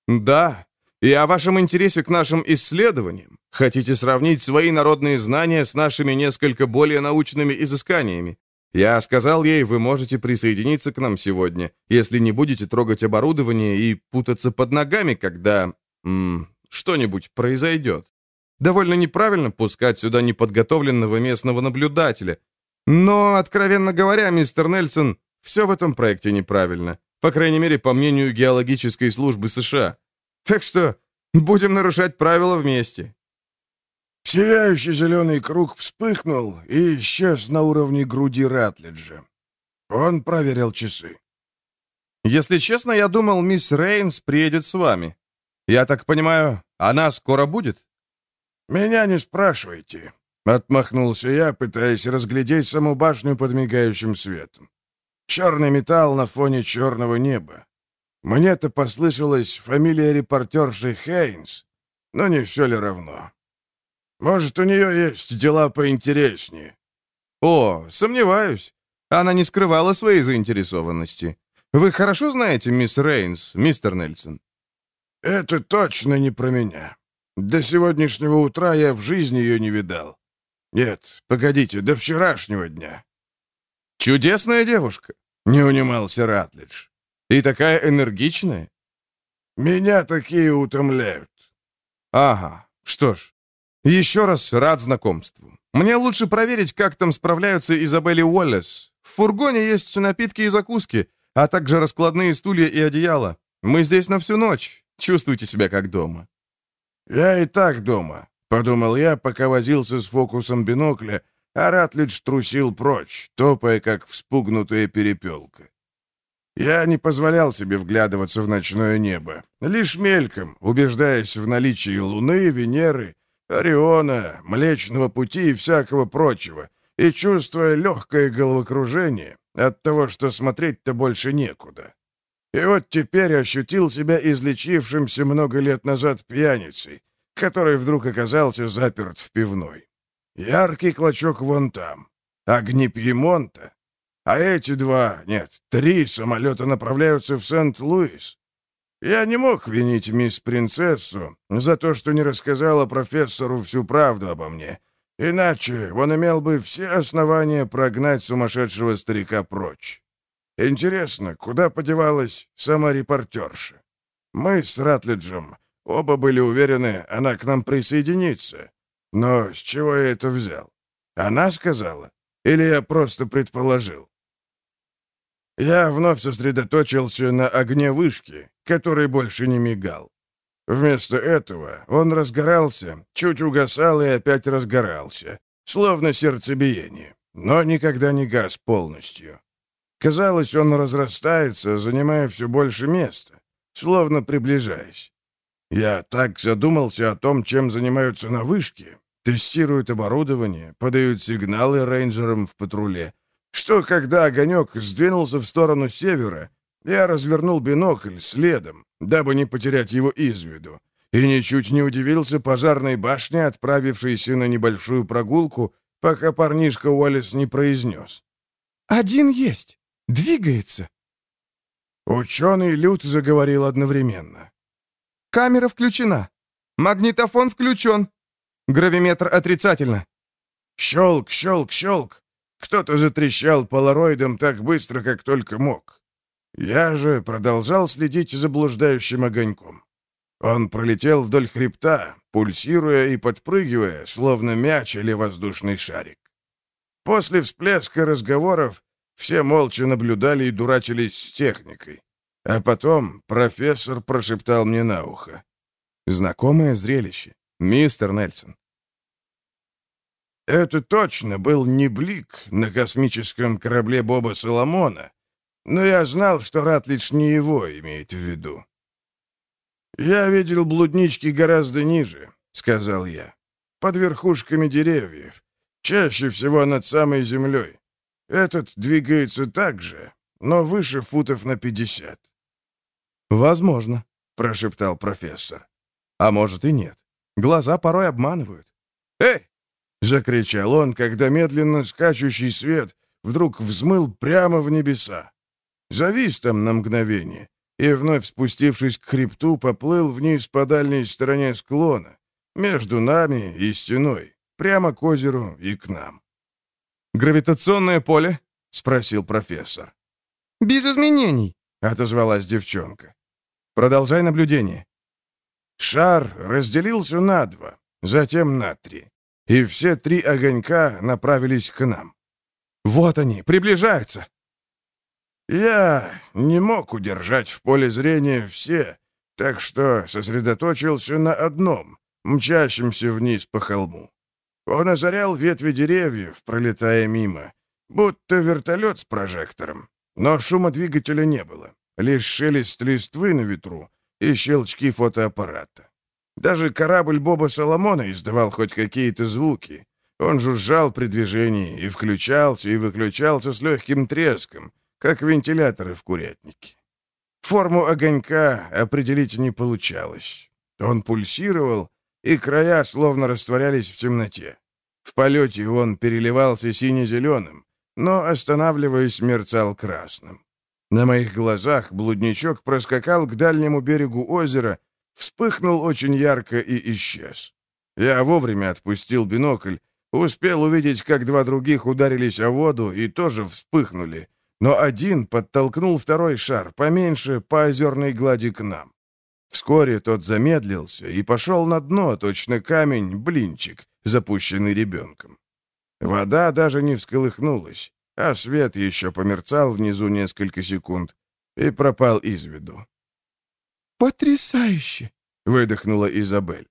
«Да, и о вашем интересе к нашим исследованиям. Хотите сравнить свои народные знания с нашими несколько более научными изысканиями. Я сказал ей, вы можете присоединиться к нам сегодня, если не будете трогать оборудование и путаться под ногами, когда... что-нибудь произойдет. Довольно неправильно пускать сюда неподготовленного местного наблюдателя. Но, откровенно говоря, мистер Нельсон, все в этом проекте неправильно. По крайней мере, по мнению геологической службы США. Так что будем нарушать правила вместе.
Сияющий зеленый круг вспыхнул и исчез на уровне груди Ратлиджа. Он проверил часы.
«Если честно, я думал, мисс Рейнс приедет с вами. Я так понимаю, она скоро будет?»
«Меня не спрашивайте», — отмахнулся я, пытаясь разглядеть саму башню под мигающим светом. Черный металл на фоне черного неба. Мне-то послышалась фамилия репортерши Хейнс, но не все ли равно? Может, у нее есть дела поинтереснее?»
«О, сомневаюсь. Она не скрывала своей заинтересованности. Вы хорошо знаете мисс Рейнс, мистер Нельсон?»
«Это точно не про меня. До сегодняшнего утра я в жизни ее не видал. Нет, погодите, до вчерашнего дня».
«Чудесная девушка», — не унимался Ратлидж. «И такая энергичная».
«Меня такие утомляют».
«Ага, что ж, еще раз рад знакомству. Мне лучше проверить, как там справляются Изабелли Уоллес. В фургоне есть напитки и закуски, а также раскладные стулья и одеяло. Мы здесь на всю ночь. Чувствуйте себя как дома».
«Я и так дома», — подумал я, пока возился с фокусом бинокля, а Ратлидж трусил прочь, топая, как вспугнутая перепелка. Я не позволял себе вглядываться в ночное небо, лишь мельком, убеждаясь в наличии Луны, Венеры, Ориона, Млечного Пути и всякого прочего, и чувствуя легкое головокружение от того, что смотреть-то больше некуда. И вот теперь ощутил себя излечившимся много лет назад пьяницей, который вдруг оказался заперт в пивной. Яркий клочок вон там, огни Пьемонта. А эти два, нет, три самолета направляются в Сент-Луис. Я не мог винить мисс Принцессу за то, что не рассказала профессору всю правду обо мне. Иначе он имел бы все основания прогнать сумасшедшего старика прочь. Интересно, куда подевалась сама репортерша? Мы с Ратлиджем оба были уверены, она к нам присоединится. Но с чего я это взял? Она сказала? Или я просто предположил? Я вновь сосредоточился на огне вышки, который больше не мигал. Вместо этого он разгорался, чуть угасал и опять разгорался, словно сердцебиение, но никогда не гас полностью. Казалось, он разрастается, занимая все больше места, словно приближаясь. Я так задумался о том, чем занимаются на вышке, тестируют оборудование, подают сигналы рейнджерам в патруле, что когда огонек сдвинулся в сторону севера, я развернул бинокль следом, дабы не потерять его из виду, и ничуть не удивился пожарной башне, отправившейся на небольшую прогулку, пока парнишка Уоллес не произнес.
«Один есть!» Двигается!»
Ученый Лют заговорил одновременно.
«Камера включена. Магнитофон включен. Гравиметр отрицательно».
Щелк, щелк, щелк. Кто-то затрещал полароидом так быстро, как только мог. Я же продолжал следить за блуждающим огоньком. Он пролетел вдоль хребта, пульсируя и подпрыгивая, словно мяч или воздушный шарик. После всплеска разговоров все молча наблюдали и дурачились с техникой. А потом профессор прошептал мне на ухо.
«Знакомое зрелище, мистер Нельсон».
Это точно был не блик на космическом корабле Боба Соломона, но я знал, что Ратлич не его имеет в виду. «Я видел блуднички гораздо ниже», — сказал я, — «под верхушками деревьев, чаще всего над самой землей. Этот двигается так же, но выше футов на пятьдесят».
«Возможно», —
прошептал профессор.
«А может и нет.
Глаза порой обманывают. «Эй!» — закричал он, когда медленно скачущий свет вдруг взмыл прямо в небеса. Завис там на мгновение и, вновь спустившись к хребту, поплыл вниз по дальней стороне склона, между нами и стеной, прямо к озеру и к нам.
«Гравитационное поле?»
— спросил профессор.
«Без изменений», —
отозвалась девчонка.
«Продолжай наблюдение».
Шар разделился на два, затем на три, и все три огонька направились к нам.
«Вот они, приближаются!»
Я не мог удержать в поле зрения все, так что сосредоточился на одном, мчащемся вниз по холму. Он озарял ветви деревьев, пролетая мимо, будто вертолет с прожектором. Но шума двигателя не было, лишь шелест листвы на ветру и щелчки фотоаппарата. Даже корабль Боба Соломона издавал хоть какие-то звуки. Он жужжал при движении и включался, и выключался с легким треском, как вентиляторы в курятнике. Форму огонька определить не получалось. Он пульсировал, и края словно растворялись в темноте. В полете он переливался сине-зеленым, но, останавливаясь, мерцал красным. На моих глазах блудничок проскакал к дальнему берегу озера, вспыхнул очень ярко и исчез. Я вовремя отпустил бинокль, успел увидеть, как два других ударились о воду и тоже вспыхнули, но один подтолкнул второй шар, поменьше, по озерной глади к нам. Вскоре тот замедлился и пошел на дно, точно камень, блинчик, запущенный ребенком. Вода даже не всколыхнулась, а свет еще померцал внизу несколько секунд и пропал из виду.
«Потрясающе!»
— выдохнула Изабель.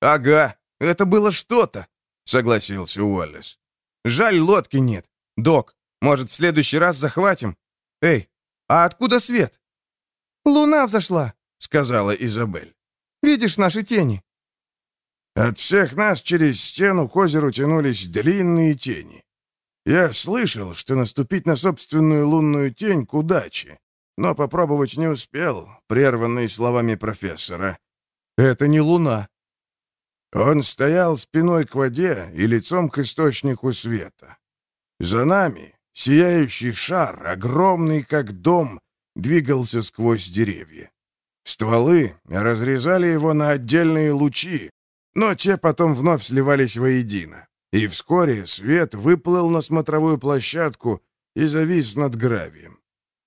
«Ага, это было что-то!»
— согласился Уоллес.
«Жаль, лодки нет. Док, может, в следующий раз захватим? Эй, а откуда свет?»
«Луна взошла», —
сказала Изабель.
«Видишь наши тени?»
От всех нас через стену к озеру тянулись длинные тени. Я слышал, что наступить на собственную лунную тень к удаче, но попробовать не успел, прерванный словами профессора.
«Это не луна».
Он стоял спиной к воде и лицом к источнику света. За нами сияющий шар, огромный как дом, двигался сквозь деревья. Стволы разрезали его на отдельные лучи, но те потом вновь сливались воедино. И вскоре свет выплыл на смотровую площадку и завис над гравием.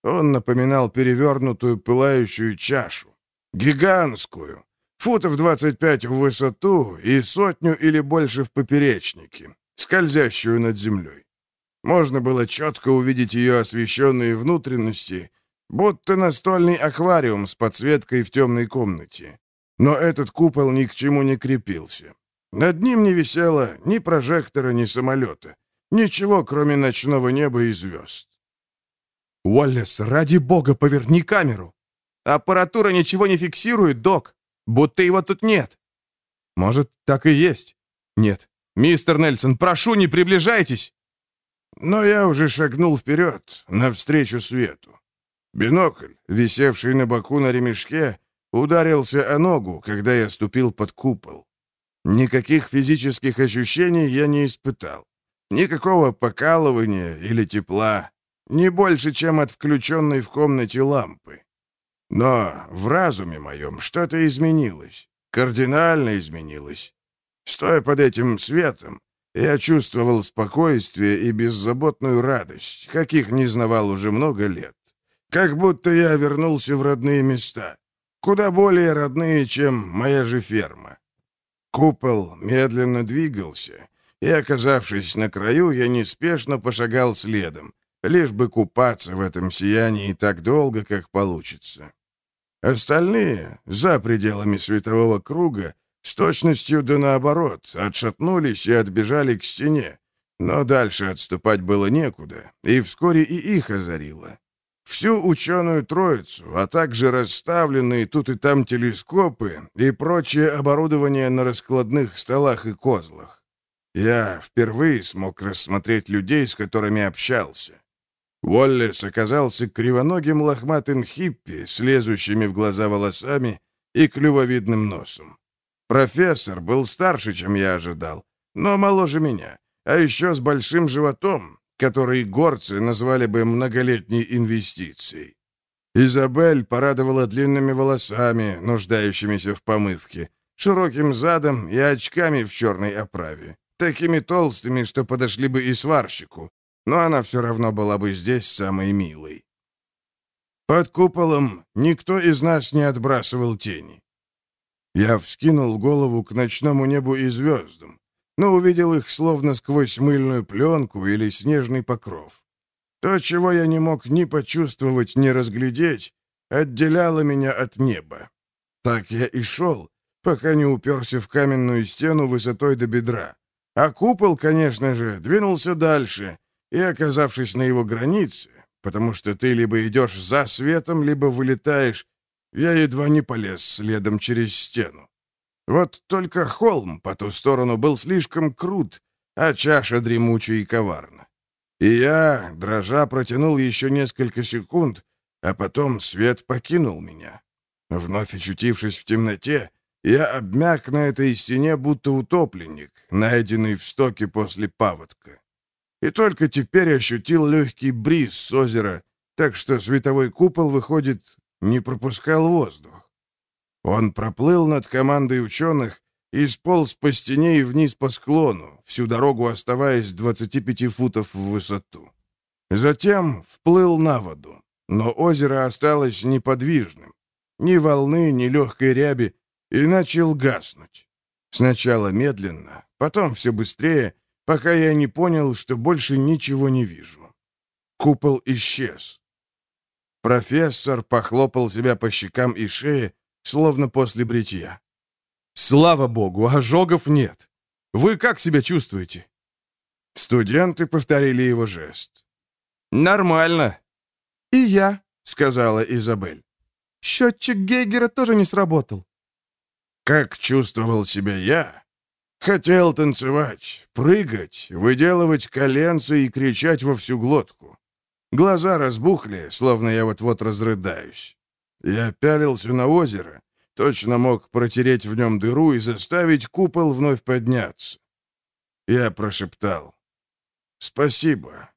Он напоминал перевернутую пылающую чашу. Гигантскую. Футов 25 в высоту и сотню или больше в поперечнике, скользящую над землей. Можно было четко увидеть ее освещенные внутренности, будто настольный аквариум с подсветкой в темной комнате. Но этот купол ни к чему не крепился. Над ним не висело ни прожектора, ни самолета. Ничего, кроме ночного неба и звезд.
«Уоллес, ради бога, поверни камеру! Аппаратура ничего не фиксирует, док, будто его тут нет!» «Может, так и есть?» «Нет. Мистер Нельсон, прошу, не приближайтесь!»
Но я уже шагнул вперед, навстречу свету. Бинокль, висевший на боку на ремешке, ударился о ногу, когда я ступил под купол. Никаких физических ощущений я не испытал. Никакого покалывания или тепла. Не больше, чем от включенной в комнате лампы. Но в разуме моем что-то изменилось. Кардинально изменилось. Стоя под этим светом, я чувствовал спокойствие и беззаботную радость, каких не знавал уже много лет. Как будто я вернулся в родные места, куда более родные, чем моя же ферма. Купол медленно двигался, и, оказавшись на краю, я неспешно пошагал следом, лишь бы купаться в этом сиянии так долго, как получится. Остальные, за пределами светового круга, с точностью да наоборот, отшатнулись и отбежали к стене. Но дальше отступать было некуда, и вскоре и их озарило. Всю ученую троицу, а также расставленные тут и там телескопы и прочее оборудование на раскладных столах и козлах. Я впервые смог рассмотреть людей, с которыми общался. Уоллес оказался кривоногим лохматым хиппи с лезущими в глаза волосами и клювовидным носом. Профессор был старше, чем я ожидал, но моложе меня, а еще с большим животом, который горцы назвали бы многолетней инвестицией. Изабель порадовала длинными волосами, нуждающимися в помывке, широким задом и очками в черной оправе, такими толстыми, что подошли бы и сварщику, но она все равно была бы здесь самой милой. Под куполом никто из нас не отбрасывал тени. Я вскинул голову к ночному небу и звездам, но увидел их словно сквозь мыльную пленку или снежный покров. То, чего я не мог ни почувствовать, ни разглядеть, отделяло меня от неба. Так я и шел, пока не уперся в каменную стену высотой до бедра. А купол, конечно же, двинулся дальше, и, оказавшись на его границе, потому что ты либо идешь за светом, либо вылетаешь, я едва не полез следом через стену. Вот только холм по ту сторону был слишком крут, а чаша дремуча и коварна. И я, дрожа, протянул еще несколько секунд, а потом свет покинул меня. Вновь очутившись в темноте, я обмяк на этой стене, будто утопленник, найденный в стоке после паводка. И только теперь ощутил легкий бриз с озера, так что световой купол, выходит, не пропускал воздух. Он проплыл над командой ученых и сполз по стене и вниз по склону, всю дорогу оставаясь 25 футов в высоту. Затем вплыл на воду, но озеро осталось неподвижным. Ни волны, ни легкой ряби, и начал гаснуть. Сначала медленно, потом все быстрее, пока я не понял, что больше ничего не вижу. Купол исчез. Профессор похлопал себя по щекам и шее, словно после бритья.
«Слава богу, ожогов нет. Вы как себя чувствуете?»
Студенты повторили его жест.
«Нормально».
«И я», —
сказала Изабель.
«Счетчик Гейгера тоже не сработал».
Как чувствовал себя я? Хотел танцевать, прыгать, выделывать коленца и кричать во всю глотку. Глаза разбухли, словно я вот-вот разрыдаюсь. Я пялился на озеро, точно мог протереть в нем дыру и заставить купол вновь подняться. Я прошептал «Спасибо».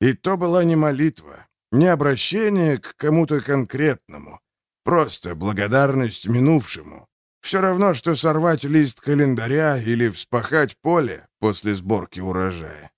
И то была не молитва, не обращение к кому-то конкретному, просто благодарность минувшему. Все равно, что сорвать лист календаря или вспахать поле после сборки урожая.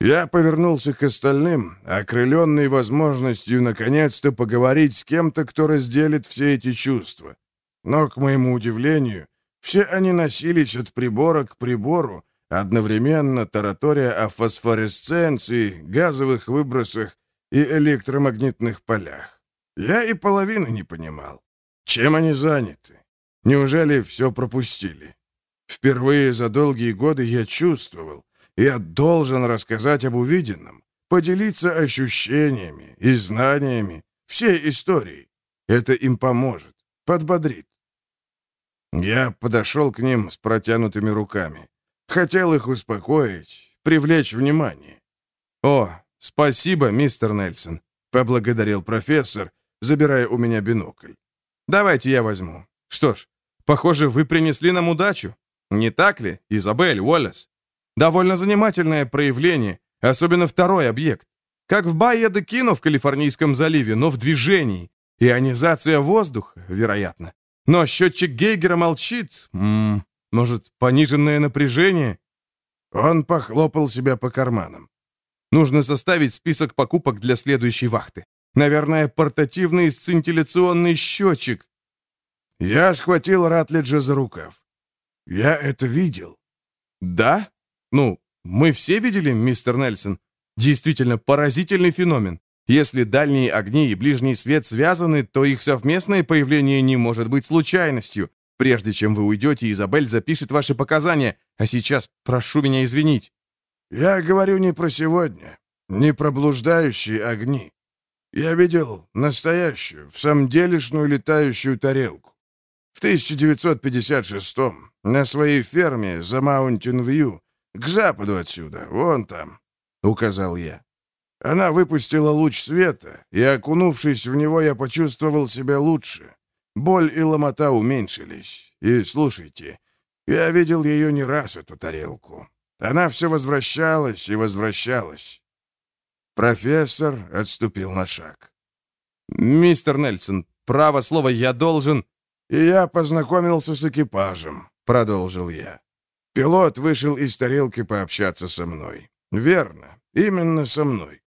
Я повернулся к остальным, окрыленный возможностью наконец-то поговорить с кем-то, кто разделит все эти чувства. Но, к моему удивлению, все они носились от прибора к прибору, одновременно таратория о фосфоресценции, газовых выбросах и электромагнитных полях. Я и половины не понимал. Чем они заняты? Неужели все пропустили? Впервые за долгие годы я чувствовал, я должен рассказать об увиденном, поделиться ощущениями и знаниями, всей историей. Это им поможет, подбодрит. Я подошел к ним с протянутыми руками. Хотел их успокоить, привлечь внимание.
«О, спасибо, мистер Нельсон», — поблагодарил профессор, забирая у меня бинокль. «Давайте я возьму. Что ж, похоже, вы принесли нам удачу. Не так ли, Изабель Уоллес? Довольно занимательное проявление, особенно второй объект. Как в Байе-де-Кино в Калифорнийском заливе, но в движении. Ионизация воздуха, вероятно. Но счетчик Гейгера молчит. М -м, может, пониженное напряжение?
Он похлопал себя по карманам.
Нужно составить список покупок для следующей вахты. Наверное, портативный сцинтилляционный счетчик.
Я схватил Ратлиджа за рукав. Я это видел.
Да? Ну, мы все видели, мистер Нельсон? Действительно поразительный феномен. Если дальние огни и ближний свет связаны, то их совместное появление не может быть случайностью. Прежде чем вы уйдете, Изабель запишет ваши показания, а сейчас прошу меня извинить.
Я говорю не про сегодня, не про блуждающие огни. Я видел настоящую, в самом делешную летающую тарелку. В 1956-м на своей ферме за Маунтин-Вью, к западу отсюда, вон там, — указал я. Она выпустила луч света, и, окунувшись в него, я почувствовал себя лучше. боль и ломота уменьшились. И слушайте, я видел ее не раз, эту тарелку. Она все возвращалась и возвращалась. Профессор отступил на шаг.
«Мистер Нельсон, право слово, я должен...»
«И я познакомился с экипажем», — продолжил я. Пилот вышел из тарелки пообщаться со мной. «Верно, именно со мной.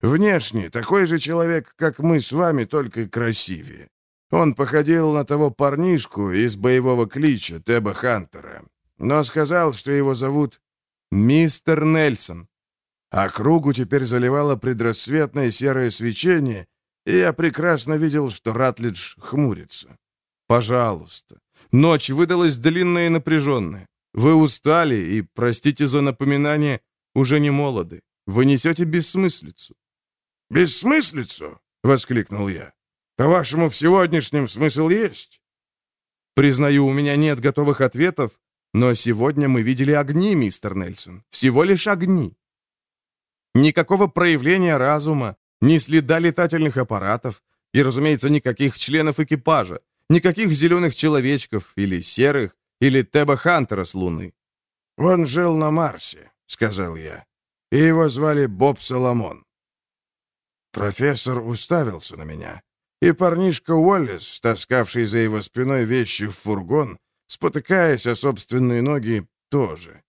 Внешне такой же человек, как мы с вами, только красивее. Он походил на того парнишку из боевого клича Теба Хантера, но сказал, что его зовут
мистер Нельсон.
А кругу теперь заливало предрассветное серое свечение, и я прекрасно видел, что Ратлидж хмурится.
«Пожалуйста. Ночь выдалась длинная и напряженная. Вы устали и, простите за напоминание, уже не молоды. Вы несете бессмыслицу».
«Бессмыслицу?» — воскликнул я. «По-вашему, в сегодняшнем смысл есть?»
«Признаю, у меня нет готовых ответов, но сегодня мы видели огни, мистер Нельсон. Всего лишь огни. Никакого проявления разума, ни следа летательных аппаратов и, разумеется, никаких членов экипажа, никаких зеленых человечков или серых, или Теба Хантера с Луны.
«Он жил на Марсе», — сказал я, — «и его звали Боб Соломон». Профессор уставился на меня, и парнишка Уоллес, таскавший за его спиной вещи в фургон, спотыкаясь о собственные ноги, тоже.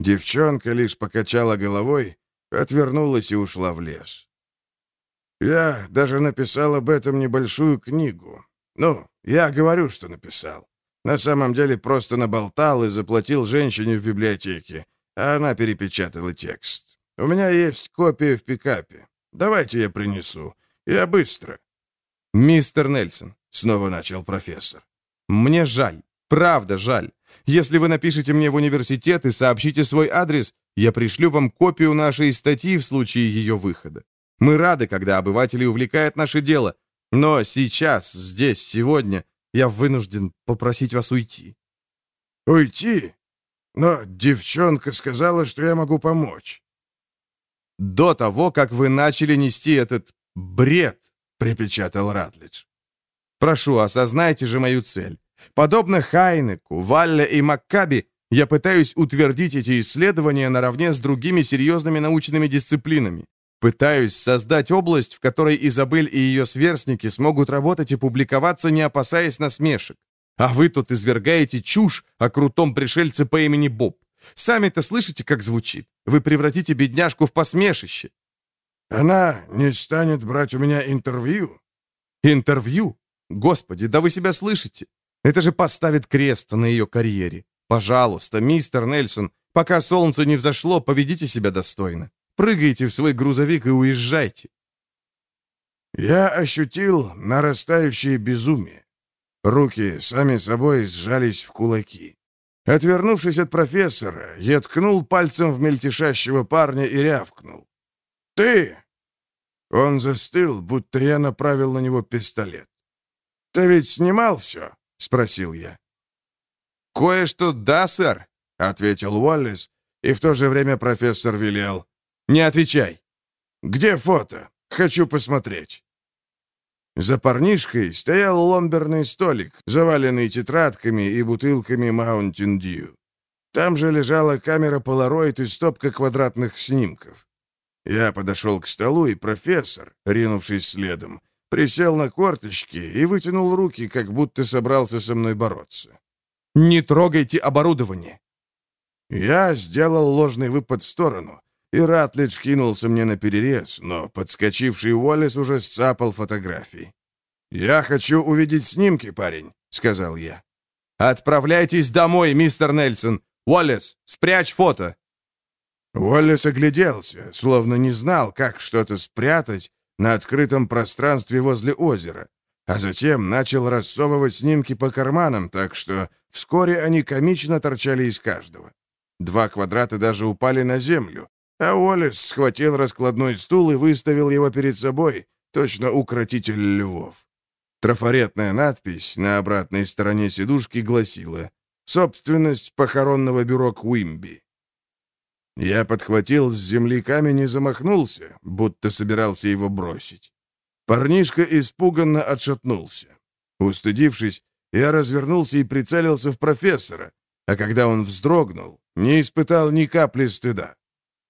Девчонка лишь покачала головой, отвернулась и ушла в лес. Я даже написал об этом небольшую книгу. Ну, я говорю, что написал. На самом деле просто наболтал и заплатил женщине в библиотеке, а она перепечатала текст. У меня есть копия в пикапе. Давайте я принесу. Я быстро.
«Мистер Нельсон», — снова начал профессор, — «мне жаль, правда жаль. Если вы напишите мне в университет и сообщите свой адрес, я пришлю вам копию нашей статьи в случае ее выхода. Мы рады, когда обыватели увлекают наше дело, но сейчас, здесь, сегодня, я вынужден попросить вас уйти».
«Уйти? Но девчонка сказала, что я могу помочь».
«До того, как вы начали нести этот бред», — припечатал Ратлидж. «Прошу, осознайте же мою цель. Подобно Хайнеку, Валле и Маккаби, я пытаюсь утвердить эти исследования наравне с другими серьезными научными дисциплинами. Пытаюсь создать область, в которой Изабель и ее сверстники смогут работать и публиковаться, не опасаясь насмешек. А вы тут извергаете чушь о крутом пришельце по имени Боб. Сами-то слышите, как звучит? Вы превратите бедняжку в посмешище.
Она не станет брать у меня интервью?
Интервью? Господи, да вы себя слышите? Это же поставит крест на ее карьере. Пожалуйста, мистер Нельсон, пока солнце не взошло, поведите себя достойно. Прыгайте в свой грузовик и уезжайте.
Я ощутил нарастающее безумие. Руки сами собой сжались в кулаки. Отвернувшись от профессора, я ткнул пальцем в мельтешащего парня и рявкнул. «Ты!» Он застыл, будто я направил на него пистолет. «Ты ведь снимал все?» — спросил я.
«Кое-что да, сэр», — ответил Уоллес, и в то же время профессор велел. «Не отвечай».
«Где фото? Хочу посмотреть». За парнишкой стоял ломберный столик, заваленный тетрадками и бутылками Mountain Dew. Там же лежала камера Polaroid и стопка квадратных снимков. Я подошел к столу, и профессор, ринувшись следом, присел на корточки и вытянул руки, как будто собрался со мной бороться.
«Не трогайте оборудование!»
Я сделал ложный выпад в сторону, и Ратлидж кинулся мне на перерез, но подскочивший Уоллес уже сцапал фотографии. «Я хочу увидеть снимки, парень», — сказал я.
«Отправляйтесь домой, мистер Нельсон! Уоллес, спрячь фото!»
Уоллес огляделся, словно не знал, как что-то спрятать, на открытом пространстве возле озера, а затем начал рассовывать снимки по карманам, так что вскоре они комично торчали из каждого. Два квадрата даже упали на землю, а Уоллес схватил раскладной стул и выставил его перед собой, точно укротитель львов. Трафаретная надпись на обратной стороне сидушки гласила «Собственность похоронного бюро Куимби». Я подхватил с земли камень и замахнулся, будто собирался его бросить. Парнишка испуганно отшатнулся. Устыдившись, я развернулся и прицелился в профессора, а когда он вздрогнул, не испытал ни капли стыда.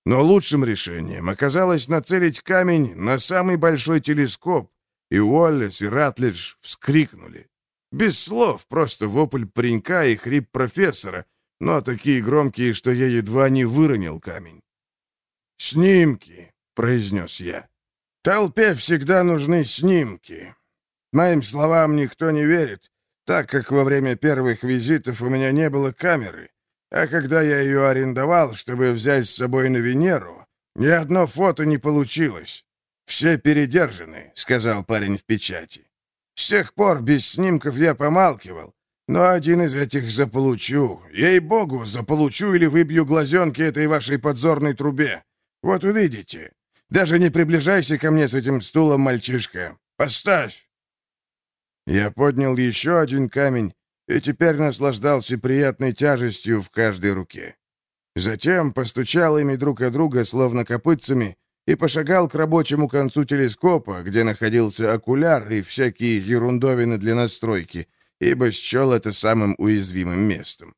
Но лучшим решением оказалось нацелить камень на самый большой телескоп, и Уоллес и Ратлидж вскрикнули. Без слов, просто вопль паренька и хрип профессора, но такие громкие, что я едва не выронил камень. «Снимки», — произнес я. «Толпе всегда нужны снимки. Моим словам никто не верит, так как во время первых визитов у меня не было камеры, а когда я ее арендовал, чтобы взять с собой на Венеру, ни одно фото не получилось. Все передержаны», — сказал парень в печати. «С тех пор без снимков я помалкивал, но один из этих заполучу. Ей-богу, заполучу или выбью глазенки этой вашей подзорной трубе. Вот увидите. Даже не приближайся ко мне с этим стулом, мальчишка. Поставь!» Я поднял еще один камень и теперь наслаждался приятной тяжестью в каждой руке. Затем постучал ими друг от друга, словно копытцами, и пошагал к рабочему концу телескопа, где находился окуляр и всякие ерундовины для настройки, ибо счел это самым уязвимым местом.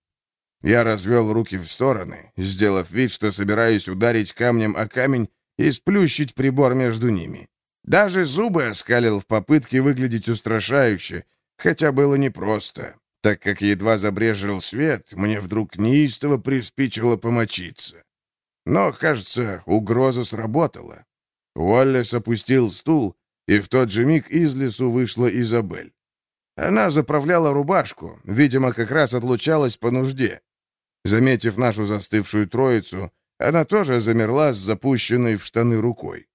Я развел руки в стороны, сделав вид, что собираюсь ударить камнем о камень и сплющить прибор между ними. Даже зубы оскалил в попытке выглядеть устрашающе, хотя было непросто, так как едва забрежил свет, мне вдруг неистово приспичило помочиться. Но, кажется, угроза сработала. Уоллес опустил стул, и в тот же миг из лесу вышла Изабель. Она заправляла рубашку, видимо, как раз отлучалась по нужде. Заметив нашу застывшую троицу, она тоже замерла с запущенной в штаны рукой.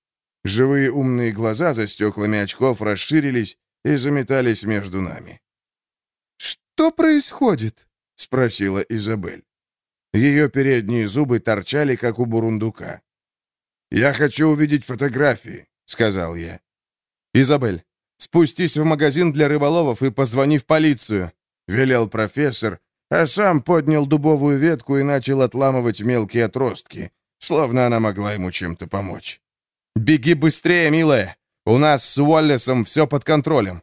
Живые умные глаза за стеклами очков расширились и заметались между нами.
«Что происходит?»
— спросила Изабель. Ее передние зубы торчали, как у бурундука. «Я хочу увидеть фотографии», — сказал я.
«Изабель, спустись в магазин для рыболовов и позвони в полицию», —
велел профессор, а сам поднял дубовую ветку и начал отламывать мелкие отростки, словно она могла ему чем-то помочь.
«Беги быстрее, милая! У нас с Уоллесом все под контролем!»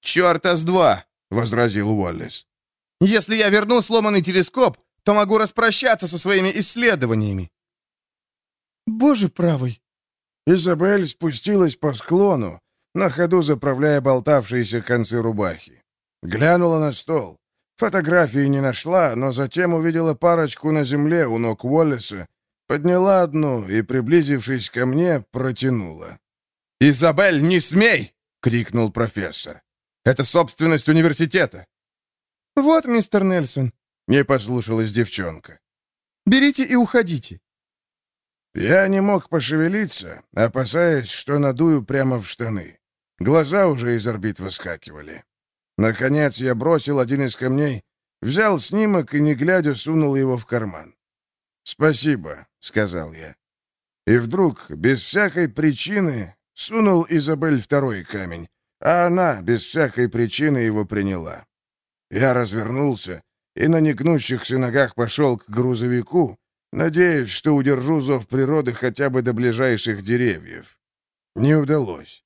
«Черта с два!»
— возразил Уоллес.
«Если я верну сломанный телескоп, то могу распрощаться со своими исследованиями». «Боже правый!»
Изабель спустилась по склону, на ходу заправляя болтавшиеся концы рубахи. Глянула на стол. Фотографии не нашла, но затем увидела парочку на земле у ног Уоллеса, подняла одну и, приблизившись ко мне, протянула.
«Изабель, не смей!» — крикнул профессор. «Это собственность университета!»
«Вот, мистер Нельсон,
не послушалась девчонка.
«Берите и уходите».
Я не мог пошевелиться, опасаясь, что надую прямо в штаны. Глаза уже из орбит выскакивали. Наконец я бросил один из камней, взял снимок и, не глядя, сунул его в карман. «Спасибо», — сказал я. И вдруг, без всякой причины, сунул Изабель второй камень, а она без всякой причины его приняла. Я развернулся и на негнущихся ногах пошел к грузовику, надеясь, что удержу зов природы хотя бы до ближайших деревьев. Не удалось.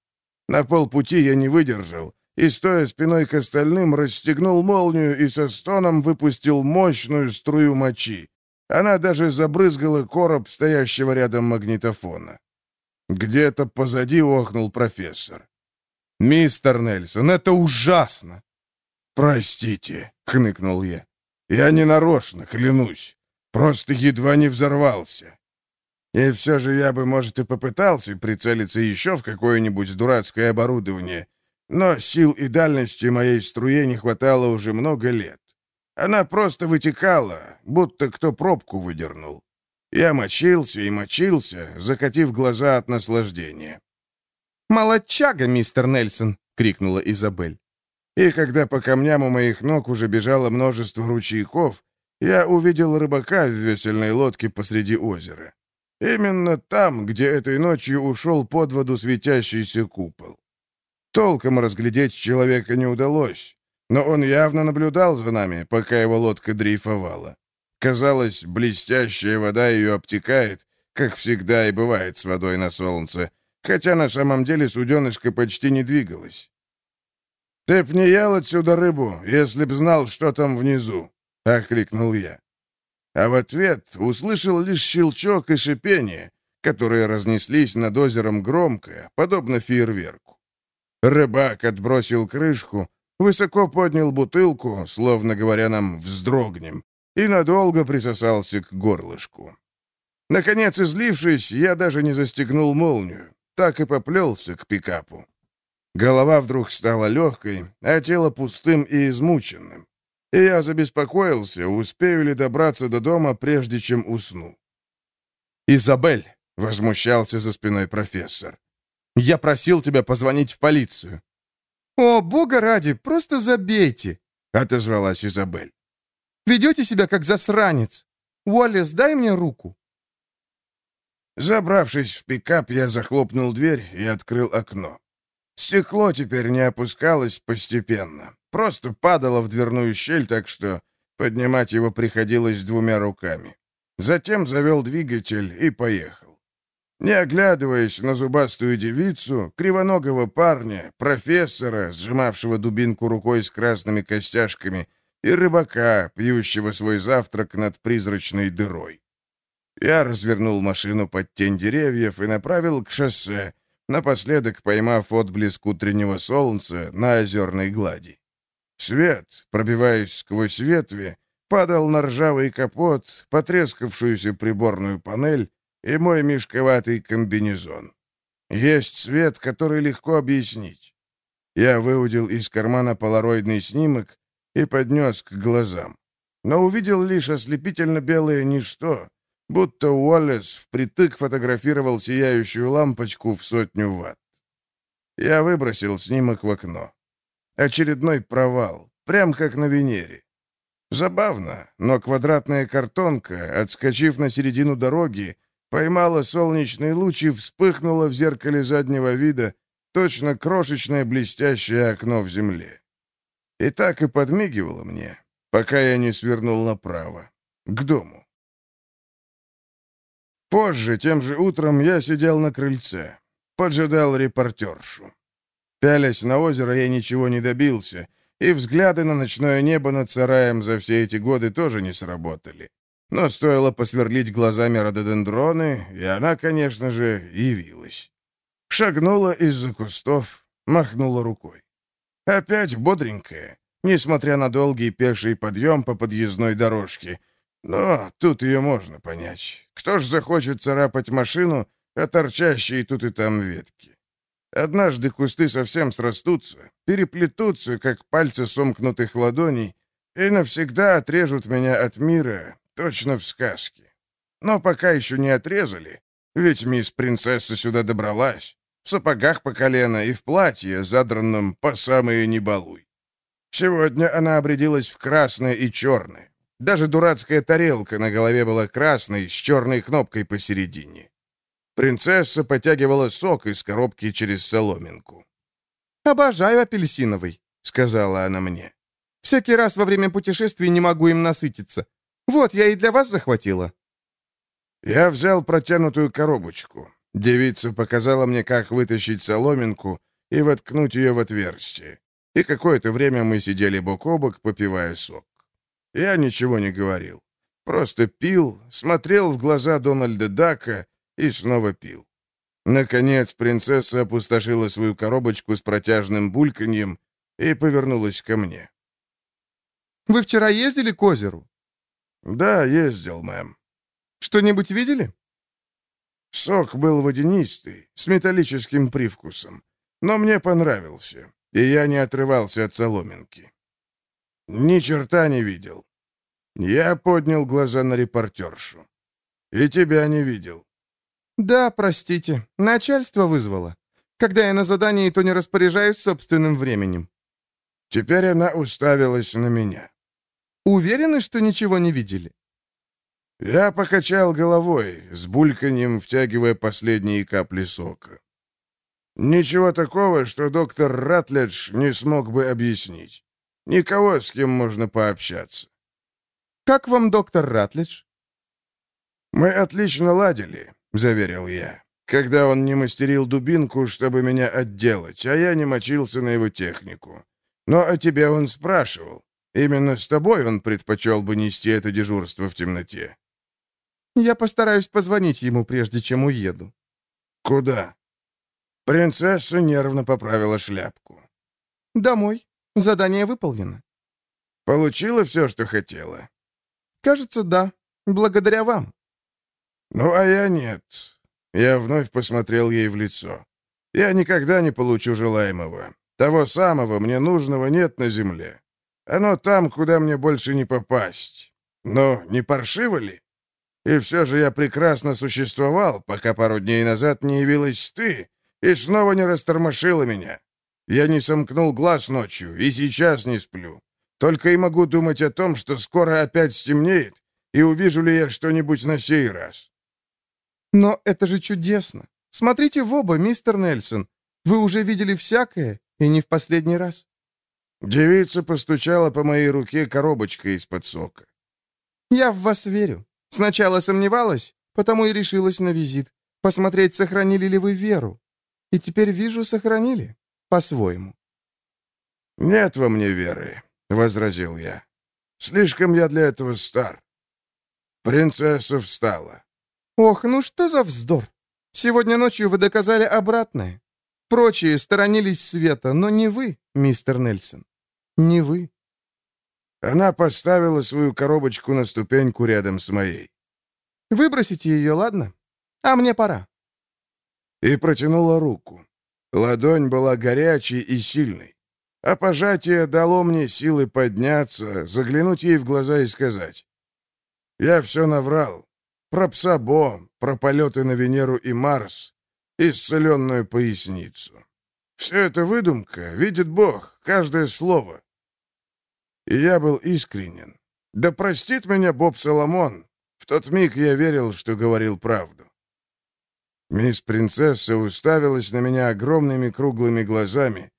На полпути я не выдержал, и, стоя спиной к остальным, расстегнул молнию и со стоном выпустил мощную струю мочи. Она даже забрызгала короб стоящего рядом магнитофона. Где-то позади охнул профессор.
«Мистер Нельсон, это ужасно!»
«Простите», — хныкнул я. Я не нарочно, клянусь. Просто едва не взорвался. И все же я бы, может, и попытался прицелиться еще в какое-нибудь дурацкое оборудование, но сил и дальности моей струе не хватало уже много лет. Она просто вытекала, будто кто пробку выдернул. Я мочился и мочился, закатив глаза от наслаждения.
«Молодчага, мистер Нельсон!» — крикнула Изабель.
И когда по камням у моих ног уже бежало множество ручейков, я увидел рыбака в весельной лодке посреди озера. Именно там, где этой ночью ушел под воду светящийся купол. Толком разглядеть человека не удалось, но он явно наблюдал за нами, пока его лодка дрейфовала. Казалось, блестящая вода ее обтекает, как всегда и бывает с водой на солнце, хотя на самом деле суденышко почти не двигалось. «Ты б не ел отсюда рыбу, если б знал, что там внизу», — окликнул я. А в ответ услышал лишь щелчок и шипение, которые разнеслись над озером громко, подобно фейерверку. Рыбак отбросил крышку, высоко поднял бутылку, словно говоря нам «вздрогнем», и надолго присосался к горлышку. Наконец, излившись, я даже не застегнул молнию, так и поплелся к пикапу. Голова вдруг стала легкой, а тело пустым и измученным. И я забеспокоился, успею ли добраться до дома, прежде чем усну.
«Изабель!» — возмущался за спиной профессор. «Я просил тебя позвонить в полицию».
«О, бога ради, просто забейте!»
— отозвалась Изабель.
«Ведете себя как засранец. Уоллес, дай мне руку».
Забравшись в пикап, я захлопнул дверь и открыл окно. Стекло теперь не опускалось постепенно, просто падало в дверную щель, так что поднимать его приходилось двумя руками. Затем завел двигатель и поехал. Не оглядываясь на зубастую девицу, кривоногого парня, профессора, сжимавшего дубинку рукой с красными костяшками, и рыбака, пьющего свой завтрак над призрачной дырой. Я развернул машину под тень деревьев и направил к шоссе, напоследок поймав отблеск утреннего солнца на озерной глади. Свет, пробиваясь сквозь ветви, падал на ржавый капот, потрескавшуюся приборную панель и мой мешковатый комбинезон. Есть свет, который легко объяснить. Я выудил из кармана полароидный снимок и поднес к глазам, но увидел лишь ослепительно белое ничто, будто Уоллес впритык фотографировал сияющую лампочку в сотню ватт. Я выбросил снимок в окно. Очередной провал, прям как на Венере. Забавно, но квадратная картонка, отскочив на середину дороги, поймала солнечный луч и вспыхнула в зеркале заднего вида, точно крошечное блестящее окно в земле. И так и подмигивало мне, пока я не свернул направо, к дому. Позже, тем же утром, я сидел на крыльце, поджидал репортершу. Пялясь на озеро, я ничего не добился, и взгляды на ночное небо над сараем за все эти годы тоже не сработали. Но стоило посверлить глазами рододендроны, и она, конечно же, явилась. Шагнула из-за кустов, махнула рукой. Опять бодренькая, несмотря на долгий пеший подъем по подъездной дорожке — но тут ее можно понять. Кто ж захочет царапать машину, а торчащие тут и там ветки? Однажды кусты совсем срастутся, переплетутся, как пальцы сомкнутых ладоней, и навсегда отрежут меня от мира, точно в сказке. Но пока еще не отрезали, ведь мисс-принцесса сюда добралась, в сапогах по колено и в платье, задранном по самые небалуй. Сегодня она обрядилась в красное и черное, даже дурацкая тарелка на голове была красной, с черной кнопкой посередине. Принцесса потягивала сок из коробки через соломинку.
«Обожаю апельсиновый», — сказала она мне. «Всякий раз во время путешествий не могу им насытиться. Вот, я и для вас захватила».
Я взял протянутую коробочку. Девица показала мне, как вытащить соломинку и воткнуть ее в отверстие. И какое-то время мы сидели бок о бок, попивая сок. Я ничего не говорил. Просто пил, смотрел в глаза Дональда Дака и снова пил. Наконец принцесса опустошила свою коробочку с протяжным бульканьем и повернулась ко мне.
«Вы вчера ездили к озеру?»
«Да, ездил, мэм».
«Что-нибудь видели?»
Сок был водянистый, с металлическим привкусом, но мне понравился, и я не отрывался от соломинки. Ни черта не видел. Я поднял глаза на репортершу. И тебя не видел.
Да, простите, начальство вызвало. Когда я на задании, то не распоряжаюсь собственным временем.
Теперь она уставилась на меня.
Уверены, что ничего не видели?
Я покачал головой, с бульканьем втягивая последние капли сока. Ничего такого, что доктор Ратледж не смог бы объяснить. Никого, с кем можно пообщаться.
«Как вам доктор Ратлидж?»
«Мы отлично ладили», — заверил я, «когда он не мастерил дубинку, чтобы меня отделать, а я не мочился на его технику. Но о тебе он спрашивал. Именно с тобой он предпочел бы нести это дежурство в темноте.
Я постараюсь позвонить ему, прежде чем уеду.
Куда? Принцесса нервно поправила шляпку.
Домой. Задание выполнено.
Получила все, что хотела?
Кажется, да. Благодаря вам.
Ну, а я нет. Я вновь посмотрел ей в лицо. Я никогда не получу желаемого. Того самого мне нужного нет на земле. Оно там, куда мне больше не попасть. Но не паршиво ли? И все же я прекрасно существовал, пока пару дней назад не явилась ты и снова не растормошила меня. Я не сомкнул глаз ночью и сейчас не сплю. Только и могу думать о том, что скоро опять стемнеет, и увижу ли я что-нибудь на сей раз.
Но это же чудесно. Смотрите в оба, мистер Нельсон. Вы уже видели всякое, и не в последний раз.
Девица постучала по моей руке коробочкой из-под сока.
«Я в вас верю. Сначала сомневалась, потому и решилась на визит. Посмотреть, сохранили ли вы веру. И теперь вижу, сохранили. По-своему».
«Нет во мне веры», — возразил я. «Слишком я для этого стар». Принцесса встала.
«Ох, ну что за вздор! Сегодня ночью вы доказали обратное. Прочие сторонились света, но не вы, мистер Нельсон. Не вы.
Она поставила свою коробочку на ступеньку рядом с моей.
Выбросите ее, ладно? А мне пора.
И протянула руку. Ладонь была горячей и сильной. А пожатие дало мне силы подняться, заглянуть ей в глаза и сказать. Я все наврал. Про пса Бо, про полеты на Венеру и Марс, исцеленную поясницу. Все это выдумка, видит Бог, каждое слово. И я был искренен. Да простит меня Боб Соломон. В тот миг я верил, что говорил правду. Мисс Принцесса уставилась на меня огромными круглыми глазами,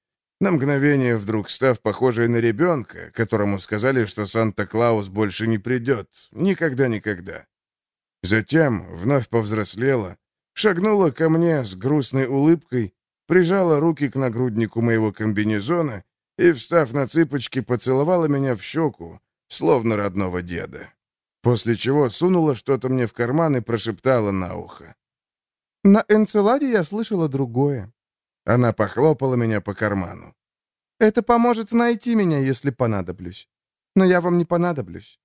на мгновение вдруг став похожей на ребенка, которому сказали, что Санта-Клаус больше не придет. Никогда-никогда. Затем вновь повзрослела, шагнула ко мне с грустной улыбкой, прижала руки к нагруднику моего комбинезона и, встав на цыпочки, поцеловала меня в щеку, словно родного деда. После чего сунула что-то мне в карман и прошептала на ухо.
«На Энцеладе я слышала другое».
Она похлопала меня по карману.
«Это поможет найти меня, если понадоблюсь. Но я вам не понадоблюсь».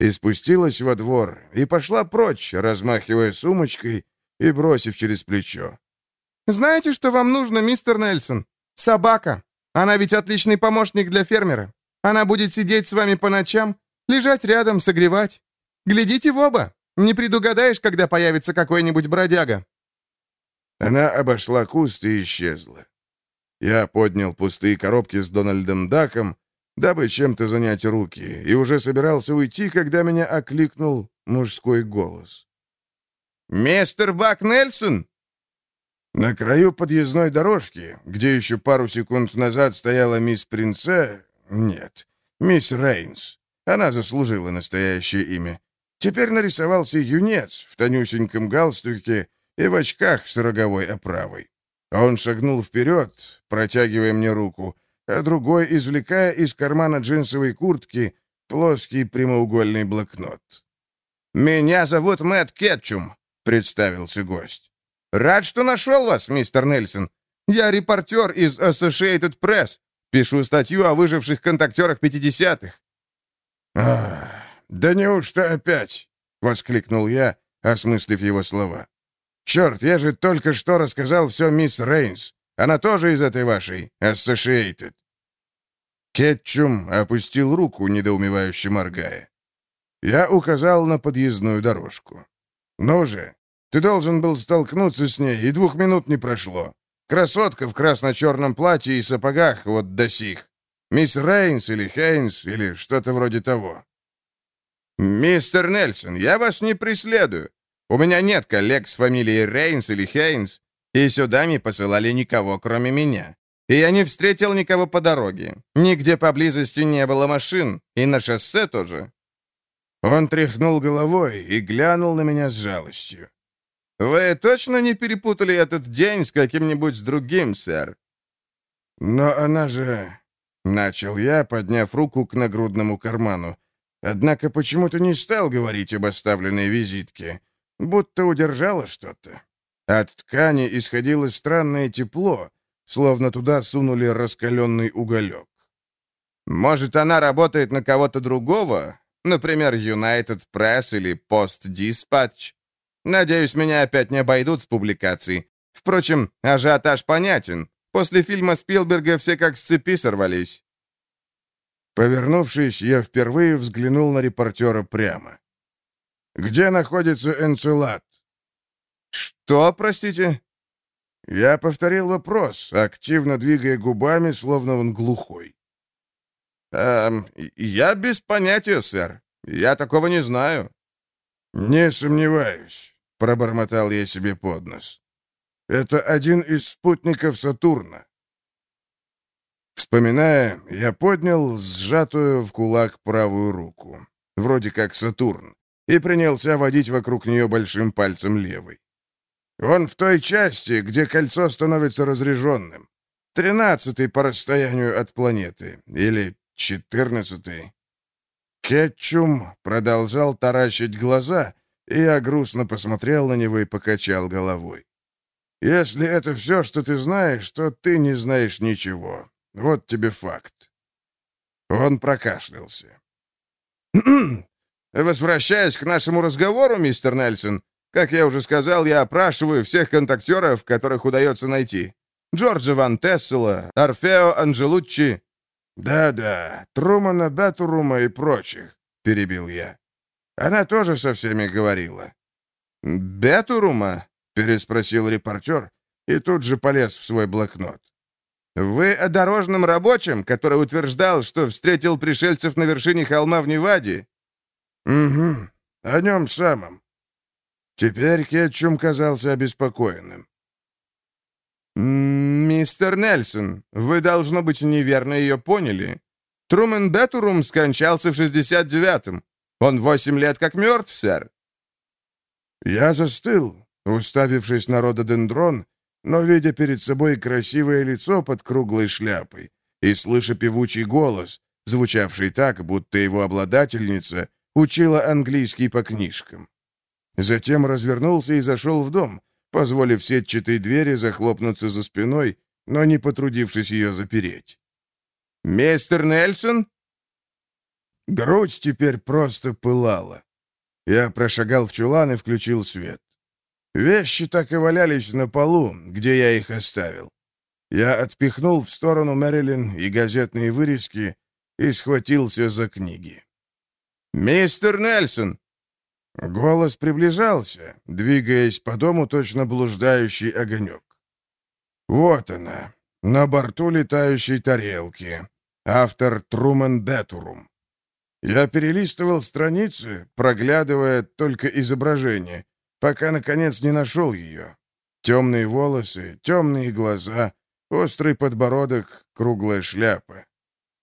И спустилась во двор, и пошла прочь, размахивая сумочкой и бросив через плечо.
«Знаете, что вам нужно, мистер Нельсон? Собака. Она ведь отличный помощник для фермера. Она будет сидеть с вами по ночам, лежать рядом, согревать. Глядите в оба. Не предугадаешь, когда появится какой-нибудь бродяга».
Она обошла куст и исчезла. Я поднял пустые коробки с Дональдом Даком, дабы чем-то занять руки, и уже собирался уйти, когда меня окликнул мужской голос.
«Мистер Бак Нельсон!»
На краю подъездной дорожки, где еще пару секунд назад стояла мисс Принце... Нет, мисс Рейнс. Она заслужила настоящее имя. Теперь нарисовался юнец в тонюсеньком галстуке и в очках с роговой оправой. Он шагнул вперед, протягивая мне руку, а другой извлекая из кармана джинсовой куртки плоский прямоугольный блокнот.
«Меня зовут Мэтт Кетчум», — представился гость. «Рад, что нашел вас, мистер Нельсон. Я репортер из Associated Press. Пишу статью о выживших контактерах 50-х».
«Ах, да неужто опять?» — воскликнул я, осмыслив его слова. «Черт, я же только что рассказал все мисс Рейнс. Она тоже из этой вашей, Associated». Кетчум опустил руку, недоумевающе моргая. Я указал на подъездную дорожку. «Ну же, ты должен был столкнуться с ней, и двух минут не прошло. Красотка в красно-черном платье и сапогах, вот до сих. Мисс Рейнс или Хейнс, или что-то вроде того».
«Мистер Нельсон, я вас не преследую. У меня нет коллег с фамилией Рейнс или Хейнс, и сюда не посылали никого, кроме меня. И я не встретил никого по дороге. Нигде поблизости не было машин, и на шоссе тоже».
Он тряхнул головой и глянул на меня с жалостью.
«Вы точно не перепутали этот день с каким-нибудь другим, сэр?»
«Но она же... Начал я, подняв руку к нагрудному карману. Однако почему-то не стал говорить об оставленной визитке. Будто удержало что-то. От ткани исходило странное тепло, словно туда сунули раскаленный уголек.
«Может, она работает на кого-то другого? Например, United Press или Post Dispatch? Надеюсь, меня опять не обойдут с публикацией. Впрочем, ажиотаж понятен. После фильма Спилберга все как с цепи сорвались».
Повернувшись, я впервые взглянул на репортера прямо. «Где находится Энцелад?»
«Что, простите?»
Я повторил вопрос, активно двигая губами, словно он глухой.
«Эм, я без понятия, сэр. Я такого не знаю».
«Не сомневаюсь», — пробормотал я себе под нос. «Это один из спутников Сатурна». Вспоминая, я поднял сжатую в кулак правую руку, вроде как Сатурн, и принялся водить вокруг нее большим пальцем левой. Он в той части, где кольцо становится разряженным. Тринадцатый по расстоянию от планеты. Или четырнадцатый. Кетчум продолжал таращить глаза, и я грустно посмотрел на него и покачал головой. «Если это все, что ты знаешь, то ты не знаешь ничего. Вот тебе факт». Он прокашлялся.
«Возвращаясь к нашему разговору, мистер Нельсон, как я уже сказал, я опрашиваю всех контактеров, которых удается найти. Джорджа Ван Тессела, Орфео Анджелуччи».
«Да-да, Трумана Бетурума и прочих», — перебил я. Она тоже со всеми говорила.
«Бетурума?» — переспросил репортер и тут же полез в свой блокнот. «Вы о дорожном рабочем, который утверждал, что встретил пришельцев на вершине холма в Неваде?»
«Угу, о нем самом. Теперь Кетчум казался обеспокоенным.
«Мистер Нельсон, вы, должно быть, неверно ее поняли. Трумен Бетурум скончался в 69-м. Он восемь лет как мертв, сэр».
Я застыл, уставившись на рододендрон, но видя перед собой красивое лицо под круглой шляпой и слыша певучий голос, звучавший так, будто его обладательница учила английский по книжкам. Затем развернулся и зашел в дом, позволив сетчатой двери захлопнуться за спиной, но не потрудившись ее запереть.
«Мистер Нельсон?»
Грудь теперь просто пылала. Я прошагал в чулан и включил свет. Вещи так и валялись на полу, где я их оставил. Я отпихнул в сторону Мэрилин и газетные вырезки и схватился за книги.
«Мистер Нельсон,
Голос приближался, двигаясь по дому точно блуждающий огонек. Вот она, на борту летающей тарелки. Автор Трумен Бетурум. Я перелистывал страницы, проглядывая только изображение, пока, наконец, не нашел ее. Темные волосы, темные глаза, острый подбородок, круглая шляпа.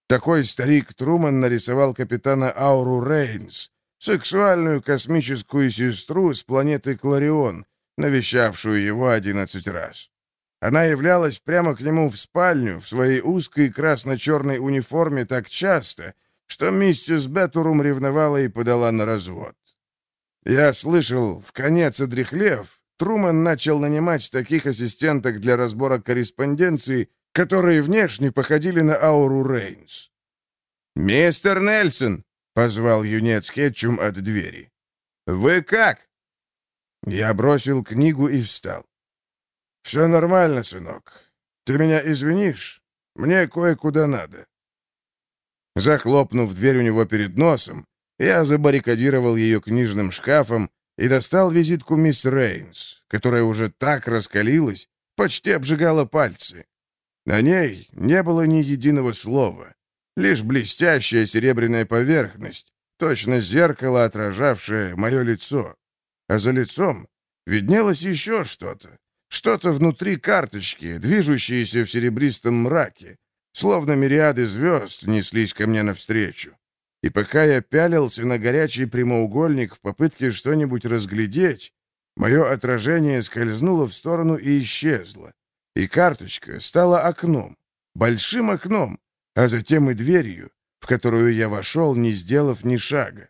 Такой старик Труман нарисовал капитана Ауру Рейнс, сексуальную космическую сестру с планеты Кларион, навещавшую его одиннадцать раз. Она являлась прямо к нему в спальню в своей узкой красно-черной униформе так часто, что миссис Бетурум ревновала и подала на развод. Я слышал, в конец одрехлев, Труман начал нанимать таких ассистенток для разбора корреспонденции, которые внешне походили на ауру Рейнс.
«Мистер Нельсон!»
— позвал юнец Кетчум от двери.
«Вы как?»
Я бросил книгу и встал. «Все нормально, сынок. Ты меня извинишь? Мне кое-куда надо». Захлопнув дверь у него перед носом, я забаррикадировал ее книжным шкафом и достал визитку мисс Рейнс, которая уже так раскалилась, почти обжигала пальцы. На ней не было ни единого слова. Лишь блестящая серебряная поверхность, точно зеркало, отражавшее мое лицо. А за лицом виднелось еще что-то. Что-то внутри карточки, движущееся в серебристом мраке, словно мириады звезд неслись ко мне навстречу. И пока я пялился на горячий прямоугольник в попытке что-нибудь разглядеть, мое отражение скользнуло в сторону и исчезло. И карточка стала окном, большим окном, а затем и дверью, в которую я вошел, не сделав ни шага.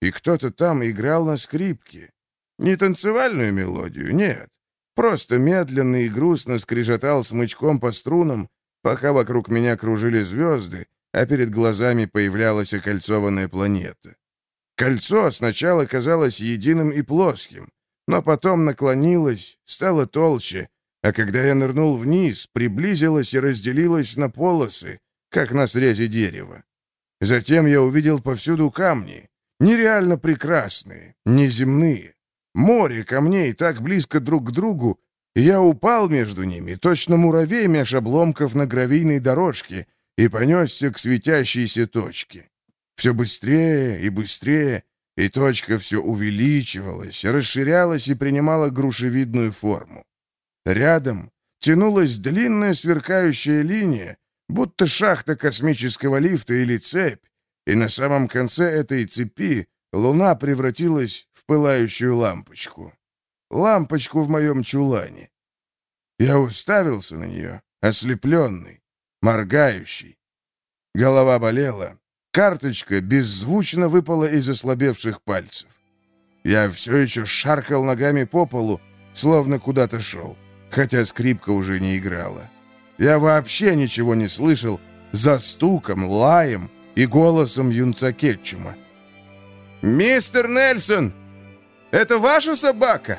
И кто-то там играл на скрипке. Не танцевальную мелодию, нет. Просто медленно и грустно скрежетал смычком по струнам, пока вокруг меня кружили звезды, а перед глазами появлялась окольцованная планета. Кольцо сначала казалось единым и плоским, но потом наклонилось, стало толще, а когда я нырнул вниз, приблизилось и разделилось на полосы, как на срезе дерева. Затем я увидел повсюду камни, нереально прекрасные, неземные. Море камней так близко друг к другу, и я упал между ними, точно муравей меж обломков на гравийной дорожке, и понесся к светящейся точке. Все быстрее и быстрее, и точка все увеличивалась, расширялась и принимала грушевидную форму. Рядом тянулась длинная сверкающая линия, будто шахта космического лифта или цепь, и на самом конце этой цепи луна превратилась в пылающую лампочку. Лампочку в моем чулане. Я уставился на нее, ослепленный, моргающий. Голова болела, Карточка беззвучно выпала из ослабевших пальцев. Я все еще шаркал ногами по полу, словно куда-то шел, хотя скрипка уже не играла. Я вообще ничего не слышал за стуком, лаем и голосом юнца Кетчума.
«Мистер Нельсон, это ваша собака?»